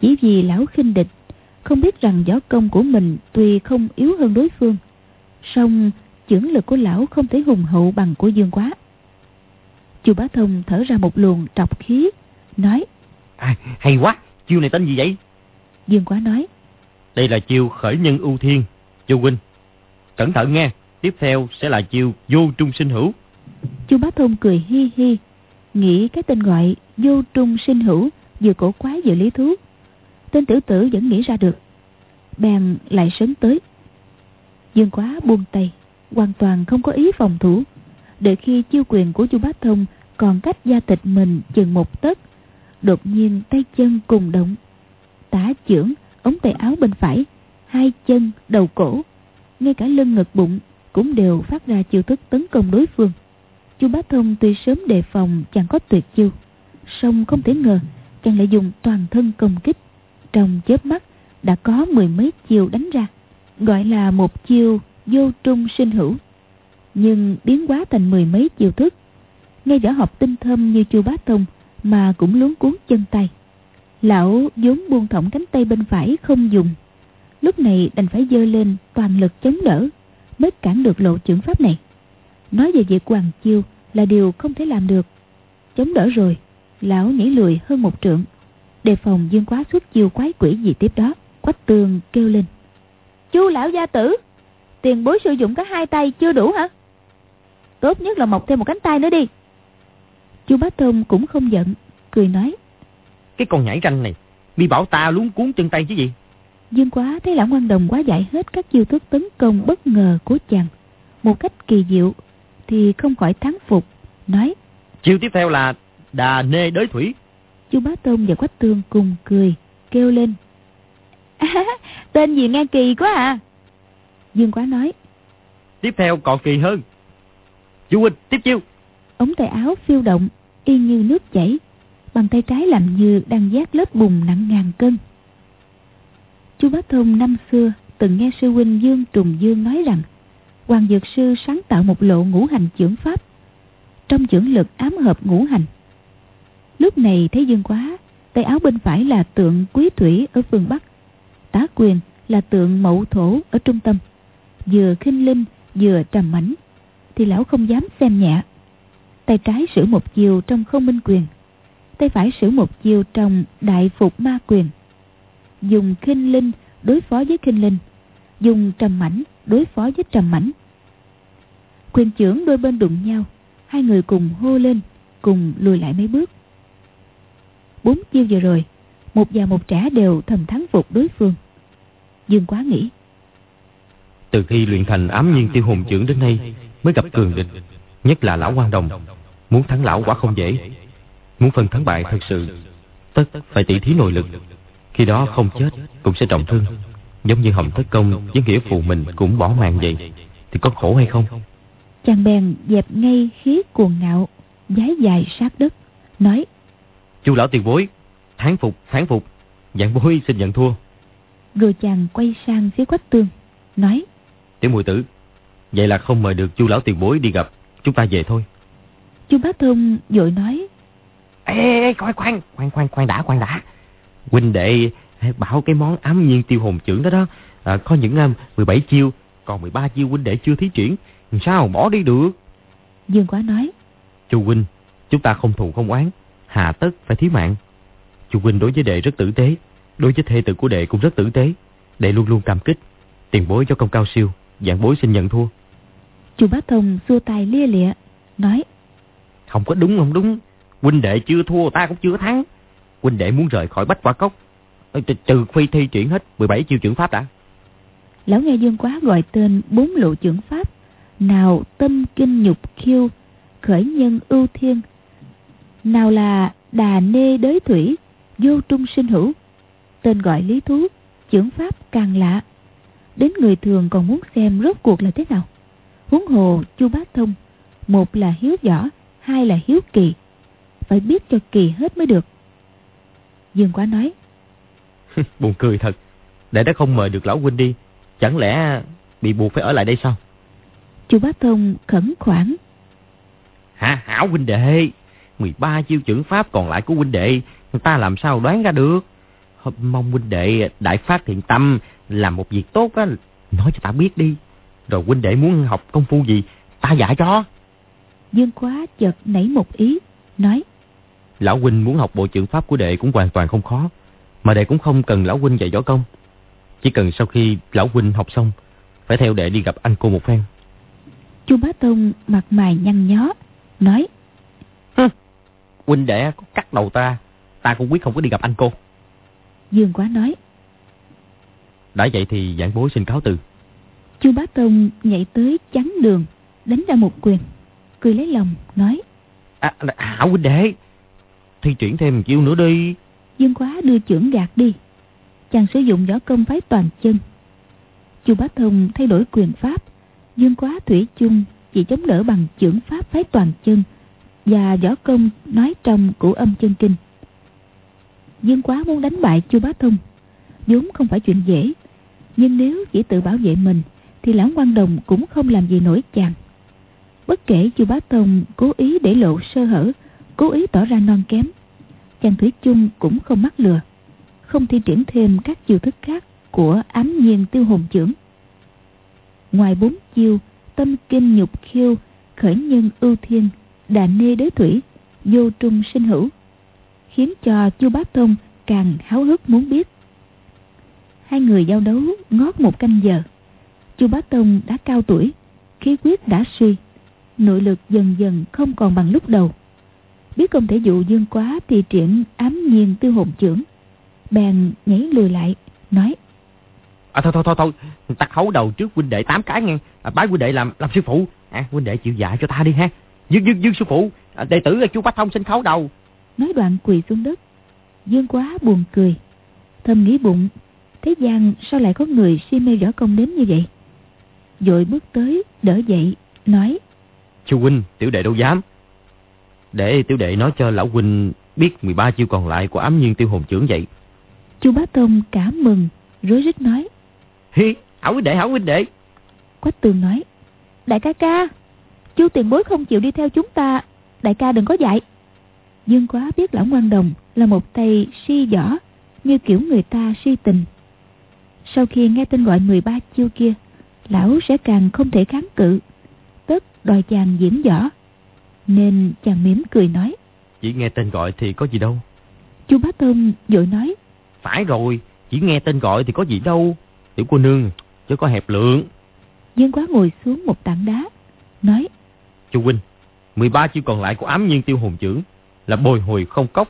Chỉ vì lão khinh địch không biết rằng võ công của mình tuy không yếu hơn đối phương song chưởng lực của lão không thể hùng hậu bằng của dương quá. Chu bá thông thở ra một luồng trọc khí nói à, hay quá chiêu này tên gì vậy? Dương quá nói đây là chiêu khởi nhân ưu thiên chu huynh. Cẩn thận nghe, tiếp theo sẽ là chiêu vô trung sinh hữu. Chu bá thông cười hi hi, nghĩ cái tên gọi vô trung sinh hữu vừa cổ quái vừa lý thú. Tên tử tử vẫn nghĩ ra được, bèn lại sớm tới. Dương quá buông tay, hoàn toàn không có ý phòng thủ. Đợi khi chiêu quyền của chu bá thông còn cách gia tịch mình chừng một tấc, đột nhiên tay chân cùng động, tả trưởng ống tay áo bên phải hai chân, đầu cổ. Ngay cả lưng, ngực, bụng cũng đều phát ra chiêu thức tấn công đối phương. Chu bá thông tuy sớm đề phòng, chẳng có tuyệt chiêu, song không thể ngờ chàng lại dùng toàn thân công kích. Trong chớp mắt, đã có mười mấy chiêu đánh ra, gọi là một chiêu vô trung sinh hữu. Nhưng biến quá thành mười mấy chiêu thức, ngay võ học tinh thâm như chu bá thông mà cũng luống cuốn chân tay. Lão vốn buông thõng cánh tay bên phải không dùng lúc này đành phải dơ lên toàn lực chống đỡ mới cản được lộ trưởng pháp này. Nói về việc hoàng chiêu là điều không thể làm được. Chống đỡ rồi lão nhảy lùi hơn một trượng. Đề phòng dương quá xuất chiêu quái quỷ gì tiếp đó quách tường kêu lên. Chu lão gia tử tiền bối sử dụng có hai tay chưa đủ hả? Tốt nhất là mọc thêm một cánh tay nữa đi. Chu bá thông cũng không giận cười nói. Cái con nhảy ranh này mi bảo ta luống cuốn chân tay chứ gì dương quá thấy lão ngoan đồng quá giải hết các chiêu thức tấn công bất ngờ của chàng một cách kỳ diệu thì không khỏi thắng phục nói chiêu tiếp theo là đà nê đới thủy. Chu bá tôn và quách tương cùng cười kêu lên à, tên gì nghe kỳ quá à? Dương quá nói tiếp theo còn kỳ hơn. Chú huynh tiếp chiêu. Ống tay áo phiêu động y như nước chảy bằng tay trái làm như đang giác lớp bùn nặng ngàn cân chú bá thông năm xưa từng nghe sư huynh dương trùng dương nói rằng, hoàng dược sư sáng tạo một lộ ngũ hành chưởng pháp. Trong chưởng lực ám hợp ngũ hành. Lúc này thấy dương quá, tay áo bên phải là tượng quý thủy ở phương bắc, tá quyền là tượng mậu thổ ở trung tâm. Vừa khinh linh, vừa trầm mảnh, thì lão không dám xem nhẹ. Tay trái sử một chiều trong không minh quyền, tay phải sử một chiều trong đại phục ma quyền dùng khinh linh đối phó với khinh linh. Dùng trầm mảnh đối phó với trầm mảnh. Quyền trưởng đôi bên đụng nhau. Hai người cùng hô lên, cùng lùi lại mấy bước. Bốn chiêu vừa rồi, một già một trẻ đều thầm thắng phục đối phương. Dương quá nghĩ, từ khi luyện thành ám nhiên tiêu hồn trưởng đến nay, mới gặp cường địch, nhất là lão quan đồng. Muốn thắng lão quả không dễ. Muốn phân thắng bại thật sự, Tất phải tỷ thí nội lực. Khi đó không chết cũng sẽ trọng thương. Giống như Hồng Thất Công với nghĩa phụ mình cũng bỏ mạng vậy Thì có khổ hay không? Chàng bèn dẹp ngay khí cuồng ngạo Giái dài sát đất Nói Chu lão tiền bối Thán phục, thán phục Dạng bối xin nhận thua. Rồi chàng quay sang phía quách tương Nói Tiểu mùi tử Vậy là không mời được chu lão tiền bối đi gặp Chúng ta về thôi. Chu bá thông vội nói Ê, ê, ê khoan, khoan, khoan, khoan, khoan đã, khoan đã Huynh đệ bảo cái món ám nhiên tiêu hồn trưởng đó đó. À, Có những um, 17 chiêu Còn 13 chiêu huynh đệ chưa thí triển. Sao bỏ đi được? Dương quá nói. Chu huynh Chúng ta không thù không oán. Hà tất phải thí mạng. Chu huynh đối với đệ rất tử tế. Đối với thê tử của đệ cũng rất tử tế. Đệ luôn luôn cảm kích. Tiền bối cho công cao siêu Dạng bối xin nhận thua. Chu bá thông xua tay lia lịa Nói. Không có đúng không đúng. Huynh đệ chưa thua ta cũng chưa thắng Huynh đệ muốn rời khỏi bách quả cốc. Ờ, Trừ phi thi triển hết 17 chiêu trưởng pháp đã. Lão nghe Dương Quá gọi tên bốn lộ trưởng pháp, Nào tâm kinh nhục khiêu, Khởi nhân ưu thiên, Nào là đà nê đới thủy, Vô trung sinh hữu, Tên gọi lý thú, Trưởng pháp càng lạ. Đến người thường còn muốn xem rốt cuộc là thế nào. Huống hồ chu bát thông, Một là hiếu võ, Hai là hiếu kỳ, Phải biết cho kỳ hết mới được. Dương Quá nói. Buồn cười thật. Để đã không mời được lão huynh đi Chẳng lẽ bị buộc phải ở lại đây sao? Chu Bá Thông khẩn khoản. Hả hảo huynh đệ 13 chiêu trưởng pháp còn lại của huynh đệ Ta làm sao đoán ra được? Mong huynh đệ đại phát thiện tâm Làm một việc tốt á Nói cho ta biết đi. Rồi huynh đệ muốn học công phu gì Ta dạy cho. Dương Quá chợt nảy một ý Nói Lão huynh muốn học bộ trưởng pháp của đệ cũng hoàn toàn không khó. Mà đệ cũng không cần lão huynh dạy võ công. Chỉ cần sau khi lão huynh học xong Phải theo đệ đi gặp anh cô một phen. Chu Bá Tông mặt mày nhăn nhó Nói Hừ, Huynh đệ có cắt đầu ta Ta cũng quyết không có đi gặp anh cô. Dương Quá nói Đã vậy thì giảng bối xin cáo từ. Chu Bá Tông nhảy tới chắn đường Đánh ra một quyền Cười lấy lòng nói à, Hảo huynh đệ Thi triển thêm chiêu nữa đi. Dương Quá đưa trưởng gạt đi. Chàng sử dụng võ công phái toàn chân. Chu Bá Thông thay đổi quyền pháp. Dương Quá Thủy chung, chỉ chống đỡ bằng trưởng pháp phái toàn chân và võ công nói trong cửu âm chân kinh. Dương Quá muốn đánh bại Chu Bá Thông. Vốn không phải chuyện dễ, nhưng nếu chỉ tự bảo vệ mình thì lão quan đồng cũng không làm gì nổi chàng. Bất kể chu bá thông cố ý để lộ sơ hở cố ý tỏ ra non kém. Chàng thủy chung cũng không mắc lừa. Không thi triển thêm các chiêu thức khác của ám nhiên tiêu hồn trưởng. Ngoài bốn chiêu, tâm kinh nhục khiêu, khởi nhân ưu thiên, đà nê đế thủy, vô trung sinh hữu, khiến cho chu bá thông càng háo hức muốn biết. Hai người giao đấu ngót một canh giờ. Chu bá tông đã cao tuổi, khí huyết đã suy, nội lực dần dần không còn bằng lúc đầu biết không thể dụ dương quá thì triển ám nhiên tiêu hồn trưởng. Bèn nhảy lùi lại nói à, thôi thôi thôi thôi ta khấu đầu trước huynh đệ tám cái nghe. À, bái huynh đệ làm làm sư phụ. À, huynh đệ chịu dạy cho ta đi ha. Dương dương dương sư phụ à, đệ tử là chú bách thông xin khấu đầu. Nói đoạn quỳ xuống đất. Dương quá buồn cười. Thầm nghĩ bụng thế gian sao lại có người si mê võ công đến như vậy? Dội bước tới đỡ dậy nói Chu huynh tiểu đệ đâu dám Để tiểu đệ nói cho lão huynh Biết 13 chiêu còn lại của ám nhiên tiêu hồn trưởng vậy. Chu bá tông cả mừng Rối rít nói. Hi, hảo huynh đệ hảo huynh đệ. Quách tường nói Đại ca ca Chu tiền bối không chịu đi theo chúng ta Đại ca đừng có dạy. Dương quá biết lão ngoan đồng Là một tay si võ Như kiểu người ta si tình. Sau khi nghe tên gọi 13 chiêu kia Lão sẽ càng không thể kháng cự Tất đòi chàng diễn võ Nên chàng mỉm cười nói Chỉ nghe tên gọi thì có gì đâu. Chu Bá Tôn vội nói Phải rồi Chỉ nghe tên gọi thì có gì đâu. Tiểu cô nương chứ có hẹp lượng. Dương quá ngồi xuống một tảng đá Nói Chu huynh 13 chiêu còn lại của ám nhiên tiêu hồn trưởng Là bồi hồi không cốc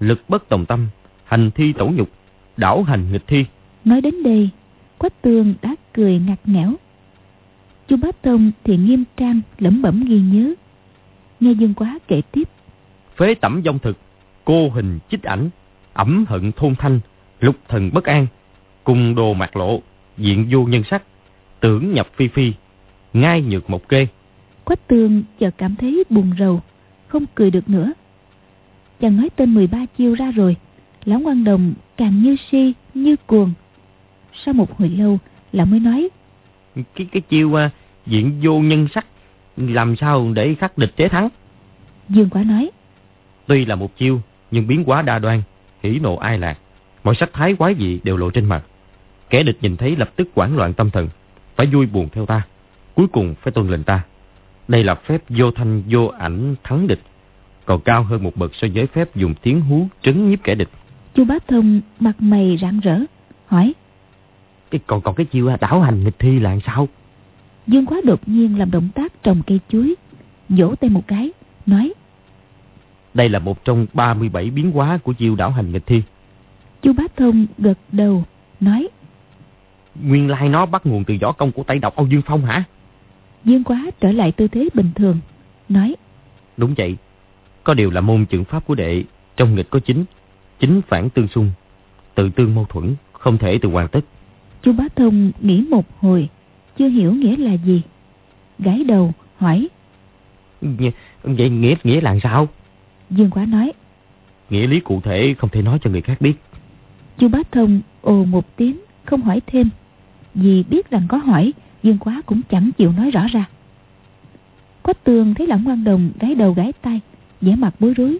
Lực bất đồng tâm Hành thi tẩu nhục Đảo hành nghịch thi. Nói đến đây Quách tường đã cười ngặt nghẽo. Chu bá tông thì nghiêm trang lẩm bẩm ghi nhớ nghe dương quá kể tiếp phế tẩm dông thực cô hình chích ảnh ẩm hận thôn thanh lục thần bất an Cùng đồ mạc lộ, diện vô nhân sắc, tưởng nhập phi phi, ngai nhược một kê. Quách tương chợt cảm thấy buồn rầu, không cười được nữa. Chàng nói tên 13 chiêu ra rồi, lão quan đồng càng như si, như cuồng. Sau một hồi lâu, lão mới nói. Cái cái chiêu uh, diện vô nhân sắc, làm sao để khắc địch chế thắng? Dương quá nói. Tuy là một chiêu, nhưng biến quá đa đoan, hỉ nộ ai lạc. Mọi sắc thái quái dị đều lộ trên mặt. Kẻ địch nhìn thấy lập tức hoảng loạn tâm thần, phải vui buồn theo ta, cuối cùng phải tuân lệnh ta. Đây là phép vô thanh vô ảnh thắng địch, còn cao hơn một bậc so với phép dùng tiếng hú trấn nhiếp kẻ địch. Chu Bá Thông mặt mày rạng rỡ, hỏi. Cái, còn còn cái chiêu đảo hành nghịch thi là sao? Dương quá đột nhiên làm động tác trồng cây chuối, vỗ tay một cái, nói. Đây là một trong 37 biến hóa của chiêu đảo hành nghịch thi. Chu Bá Thông gật đầu, nói. Nguyên lai nó bắt nguồn từ võ công của tay độc Âu Dương Phong hả? Dương quá trở lại tư thế bình thường, nói. Đúng vậy, có điều là môn trưởng pháp của đệ, trong nghịch có chính, chính phản tương xung, tự tương mâu thuẫn, không thể từ hoàn tất. Chu Bá Thông nghĩ một hồi, chưa hiểu nghĩa là gì. Gái đầu, hỏi. Vậy nghĩa nghĩa là sao? Dương Quá nói. Nghĩa lý cụ thể không thể nói cho người khác biết. Chu Bá Thông ồ một tiếng, không hỏi thêm. Vì biết rằng có hỏi, Dương Quá cũng chẳng chịu nói rõ ra. Quách tường thấy lão ngoan đồng gái đầu gái tay, vẻ mặt bối rối,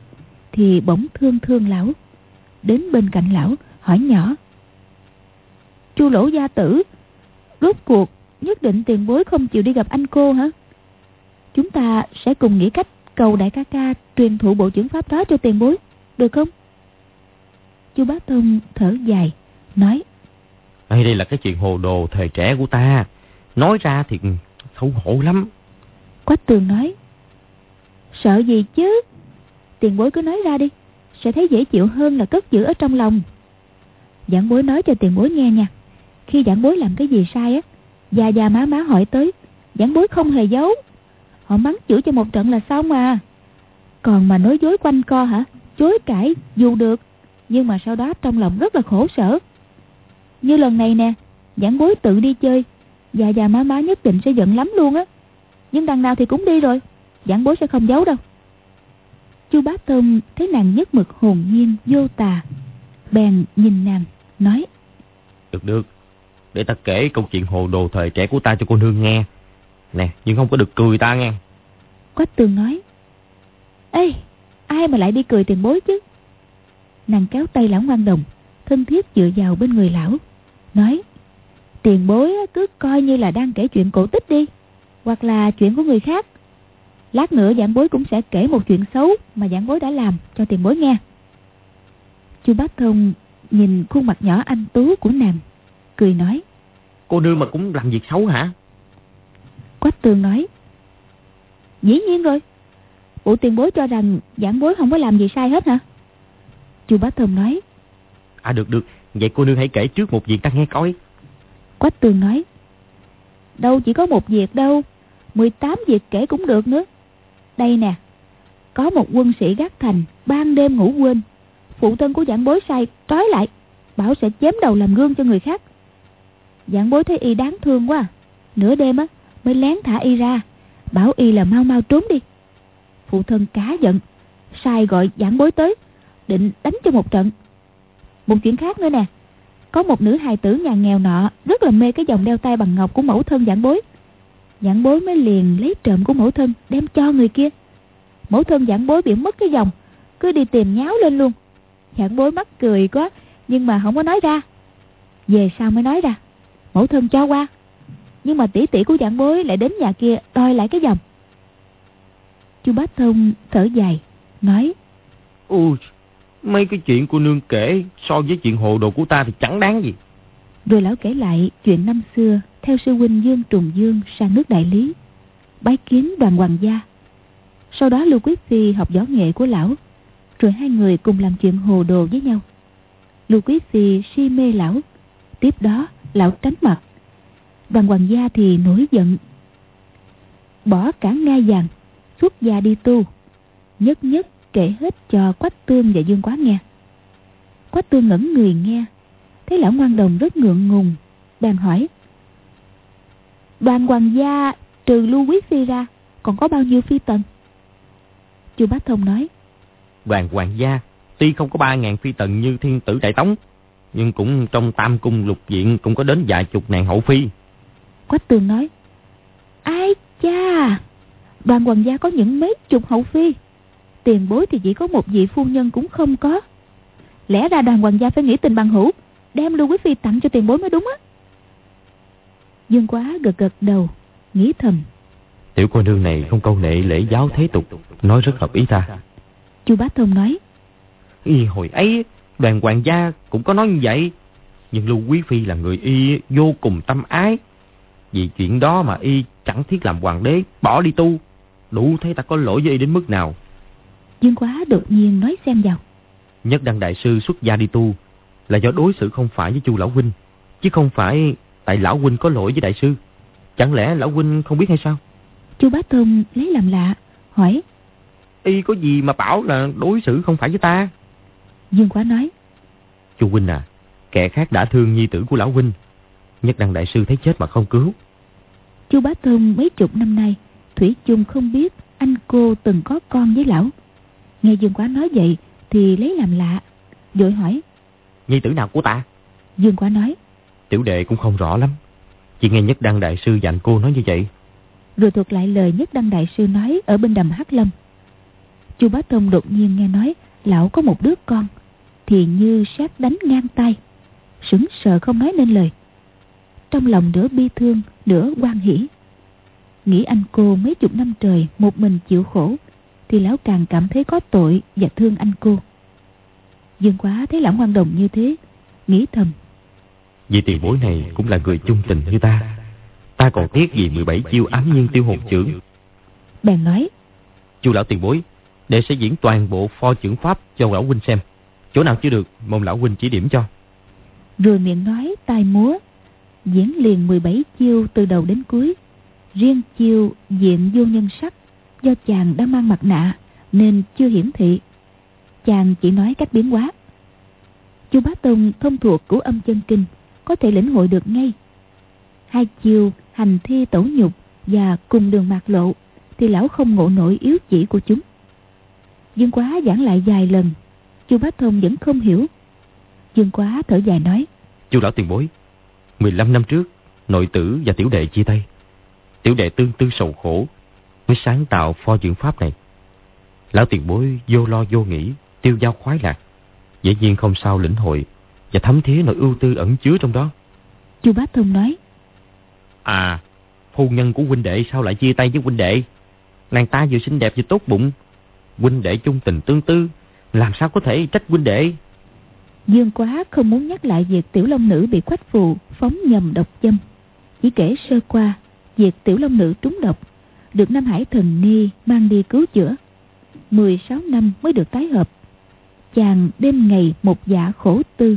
thì bỗng thương thương lão. Đến bên cạnh lão, hỏi nhỏ. Chu lỗ gia tử, rốt cuộc nhất định tiền bối không chịu đi gặp anh cô hả? Chúng ta sẽ cùng nghĩ cách cầu đại ca ca truyền thụ bộ chứng pháp đó cho tiền bối, được không? Chu Bá Thông thở dài, nói. Đây, đây là cái chuyện hồ đồ thời trẻ của ta. Nói ra thì xấu hổ lắm. Quách tường nói. Sợ gì chứ? Tiền bối cứ nói ra đi. Sẽ thấy dễ chịu hơn là cất giữ ở trong lòng. Giảng bối nói cho tiền bối nghe nha. Khi giảng bối làm cái gì sai á, già già má má hỏi tới, giảng bối không hề giấu. Họ mắng chửi cho một trận là xong à. Còn mà nói dối quanh co hả? Chối cãi dù được, nhưng mà sau đó trong lòng rất là khổ sở. Như lần này nè, giảng bối tự đi chơi, già già má má nhất định sẽ giận lắm luôn á. Nhưng đằng nào thì cũng đi rồi, giảng bối sẽ không giấu đâu. Chu Bá Tông thấy nàng nhất mực hồn nhiên, vô tà. Bèn nhìn nàng, nói. Được được, để ta kể câu chuyện hồ đồ thời trẻ của ta cho cô nương nghe. Nè, nhưng không có được cười ta nghe. Quách tường nói. Ê, ai mà lại đi cười tiền bối chứ? Nàng kéo tay lão ngoan đồng, thân thiết dựa vào bên người lão. Nói, tiền bối cứ coi như là đang kể chuyện cổ tích đi. Hoặc là chuyện của người khác. Lát nữa giảng bối cũng sẽ kể một chuyện xấu mà giảng bối đã làm cho tiền bối nghe. Chu Bác Thông nhìn khuôn mặt nhỏ anh tú của nàng, cười nói. Cô nương mà cũng làm việc xấu hả? Quách tường nói. Dĩ nhiên rồi. Bộ tiền bối cho rằng giảng bối không có làm gì sai hết hả? Chu Bá Thông nói. À được được, vậy cô nương hãy kể trước một việc ta nghe coi. Quách tường nói. Đâu chỉ có một việc đâu, 18 việc kể cũng được nữa. Đây nè, có một quân sĩ gác thành, ban đêm ngủ quên. Phụ thân của giảng bối sai trói lại, bảo sẽ chém đầu làm gương cho người khác. Giảng bối thấy y đáng thương quá Nửa đêm á mới lén thả y ra, bảo y là mau mau trốn đi. Phụ thân cá giận, sai gọi giảng bối tới, định đánh cho một trận. Một chuyện khác nữa nè, có một nữ hài tử nhà nghèo nọ rất là mê cái vòng đeo tay bằng ngọc của mẫu thân giảng bối. Giảng bối mới liền lấy trộm của mẫu thân đem cho người kia. Mẫu thân giảng bối bị mất cái vòng, cứ đi tìm nháo lên luôn. Giảng bối mắc cười quá, nhưng mà không có nói ra. Về sau mới nói ra, mẫu thân cho qua. Nhưng mà tỷ tỷ của giảng bối lại đến nhà kia đòi lại cái vòng. Chu Bá Thông thở dài, nói. Ui, mấy cái chuyện của nương kể so với chuyện hồ đồ của ta thì chẳng đáng gì. Rồi lão kể lại chuyện năm xưa theo sư huynh Dương Trùng Dương sang nước Đại Lý, bái kiến đoàn hoàng gia. Sau đó Lưu Quý Phi học võ nghệ của lão, rồi hai người cùng làm chuyện hồ đồ với nhau. Lưu Quý Phi si mê lão, tiếp đó lão tránh mặt. Đoàn hoàng gia thì nổi giận, bỏ cả ngai vàng, xuất gia đi tu, nhất nhất kể hết cho Quách Tương và Dương Quá nghe. Quách Tương ngẩn người nghe, Thấy lão ngoan đồng rất ngượng ngùng Bèn hỏi. Đoàn hoàng gia trừ lưu quý phi ra Còn có bao nhiêu phi tần? Chu Bá Thông nói. Đoàn hoàng gia tuy không có ba ngàn phi tần như thiên tử đại tống nhưng cũng trong tam cung lục diện Cũng có đến vài chục ngàn hậu phi. Quách tường nói Ai cha Đoàn hoàng gia có những mấy chục hậu phi Tiền bối thì chỉ có một vị phu nhân cũng không có. Lẽ ra đoàn hoàng gia phải nghĩ tình bằng hữu Đem lưu quý phi tặng cho tiền bối mới đúng á. Dương quá gật gật đầu Nghĩ thầm Tiểu cô nương này không câu nệ lễ giáo thế tục Nói rất hợp ý ta. Chu Bá Thông nói Y hồi ấy đoàn hoàng gia cũng có nói như vậy. Nhưng Lưu Quý Phi là người y vô cùng tâm ái. Vì chuyện đó mà y chẳng thiết làm hoàng đế Bỏ đi tu. Đủ thấy ta có lỗi với y đến mức nào. Dương quá đột nhiên nói xem vào. Nhất đăng đại sư xuất gia đi tu Là do đối xử không phải với chu lão huynh Chứ không phải tại lão huynh có lỗi với đại sư. Chẳng lẽ lão huynh không biết hay sao? Chu Bá Thông lấy làm lạ Hỏi. Y có gì mà bảo là đối xử không phải với ta Dương quá nói. Chu huynh à Kẻ khác đã thương nhi tử của lão huynh. Nhất đăng đại sư thấy chết mà không cứu. Chu Bá Thông mấy chục năm nay Thủy chung không biết anh cô từng có con với lão. Nghe Dương Quá nói vậy Thì lấy làm lạ Rồi hỏi. Nhi tử nào của ta? Dương Quá nói. Tiểu đệ cũng không rõ lắm. Chỉ nghe Nhất Đăng Đại Sư dặn cô nói như vậy. Rồi thuật lại lời Nhất Đăng Đại Sư nói Ở bên đầm Hắc Lâm. Chu Bá Thông đột nhiên nghe nói Lão có một đứa con Thì như sát đánh ngang tay Sững sờ không nói nên lời. Trong lòng nửa bi thương Nửa quan hỷ. Nghĩ anh cô mấy chục năm trời Một mình chịu khổ Thì lão càng cảm thấy có tội Và thương anh cô. Dương quá thấy lão ngoan đồng như thế Nghĩ thầm. Vì tiền bối này cũng là người chung tình như ta. Ta còn tiếc gì 17 chiêu ám nhiên tiêu hồn trưởng. Bèn nói Chu lão tiền bối Để sẽ diễn toàn bộ pho trưởng pháp cho lão huynh xem Chỗ nào chưa được, Mong lão huynh chỉ điểm cho. Rồi miệng nói, tai múa. Diễn liền 17 chiêu từ đầu đến cuối. Riêng chiêu diện vô nhân sắc, Do chàng đã mang mặt nạ, Nên chưa hiển thị. Chàng chỉ nói cách biến hóa. Chu Bá Tông thông thuộc cửu âm chân kinh, Có thể lĩnh hội được ngay. Hai chiêu hành thi tẩu nhục Và cùng đường mạc lộ Thì lão không ngộ nổi yếu chỉ của chúng. Dương Quá giảng lại vài lần. Chu Bá Thông vẫn không hiểu. Dương Quá thở dài nói Chu lão tiền bối 15 năm trước Nội tử và tiểu đệ chia tay. Tiểu đệ tương tư sầu khổ Mới sáng tạo pho dưỡng pháp này. Lão tiền bối vô lo vô nghĩ Tiêu giao khoái lạc Dĩ nhiên không sao lĩnh hội Và thấm thía nỗi ưu tư ẩn chứa trong đó. Chu Bá Thông nói À Phu nhân của huynh đệ sao lại chia tay với huynh đệ? Nàng ta vừa xinh đẹp vừa tốt bụng Huynh đệ chung tình tương tư Làm sao có thể trách huynh đệ Dương quá không muốn nhắc lại việc tiểu long nữ bị quách phù phóng nhầm độc châm. Chỉ kể sơ qua việc tiểu long nữ trúng độc được Nam Hải thần ni mang đi cứu chữa. 16 năm mới được tái hợp. Chàng đêm ngày một dạ khổ tư,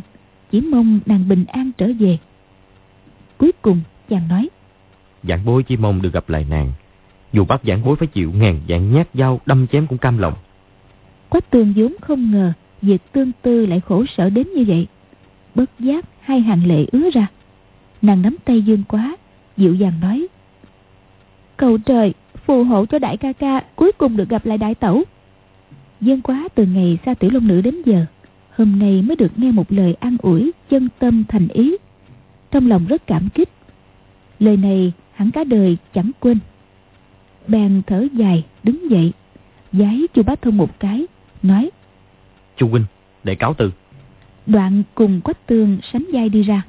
chỉ mong nàng bình an trở về. Cuối cùng chàng nói Giảng bối chỉ mong được gặp lại nàng Dù bắt giảng bối phải chịu ngàn dạng nhát dao đâm chém cũng cam lòng Quách tường vốn không ngờ việc tương tư lại khổ sở đến như vậy. Bất giác hai hàng lệ ứa ra. Nàng nắm tay Dương quá, dịu dàng nói. Cầu trời, phù hộ cho đại ca ca cuối cùng được gặp lại đại tẩu. Dương quá từ ngày xa tiểu long nữ đến giờ, hôm nay mới được nghe một lời an ủi chân tâm thành ý. Trong lòng rất cảm kích. Lời này hẳn cả đời chẳng quên. Bèn thở dài, đứng dậy, giái chu bá thông một cái, nói. Chu huynh để cáo từ. Đoạn cùng Quách Tương sánh vai đi ra.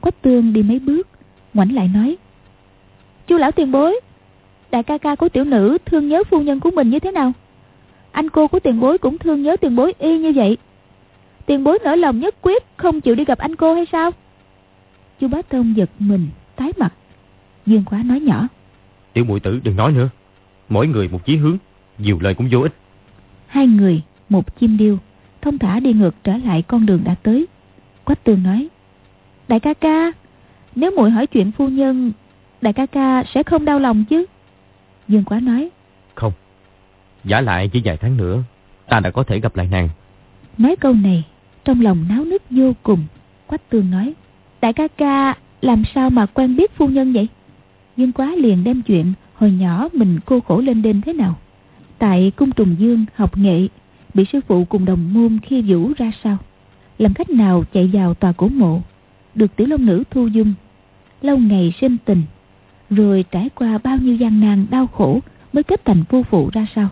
Quách Tương đi mấy bước ngoảnh lại nói. Chu lão tiền bối Đại ca ca của tiểu nữ thương nhớ phu nhân của mình như thế nào? Anh cô của tiền bối cũng thương nhớ tiền bối y như vậy. Tiền bối nở lòng nhất quyết Không chịu đi gặp anh cô hay sao? Chu bá thông giật mình Tái mặt. Dương quá nói nhỏ. Tiểu muội tử đừng nói nữa. Mỗi người một chí hướng Nhiều lời cũng vô ích Hai người một chim điêu thông thả đi ngược trở lại con đường đã tới. Quách tường nói đại ca ca nếu muội hỏi chuyện phu nhân đại ca ca sẽ không đau lòng chứ? Dương quá nói không. Giả lại chỉ vài tháng nữa ta đã có thể gặp lại nàng. Nói câu này trong lòng náo nức vô cùng Quách Tương nói Đại ca ca làm sao mà quen biết phu nhân vậy? Dương Quá liền đem chuyện Hồi nhỏ mình cô khổ lên đên thế nào Tại cung trùng dương học nghệ Bị sư phụ cùng đồng môn khi vũ ra sao. Làm cách nào chạy vào tòa cổ mộ Được tiểu long nữ thu dung. Lâu ngày sinh tình Rồi trải qua bao nhiêu gian nan đau khổ Mới kết thành phu phụ ra sao.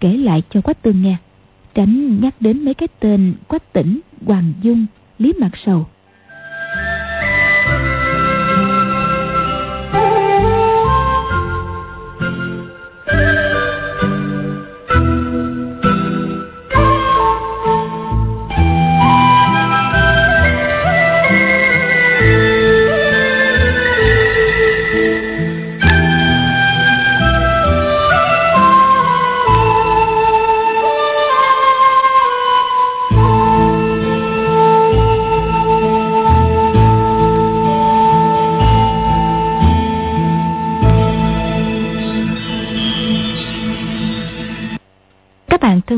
Kể lại cho Quách Tương nghe Tránh nhắc đến mấy cái tên Quách Tỉnh, Hoàng Dung, Lý Mạc Sầu.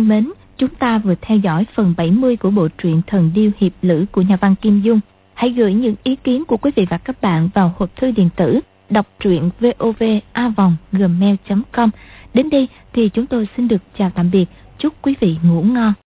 Thân mến, chúng ta vừa theo dõi phần 70 của bộ truyện Thần Điêu Hiệp Lữ của nhà văn Kim Dung. Hãy gửi những ý kiến của quý vị và các bạn vào hộp thư điện tử đọc truyện vovavonggmail.com. Đến đây thì chúng tôi xin được chào tạm biệt. Chúc quý vị ngủ ngon.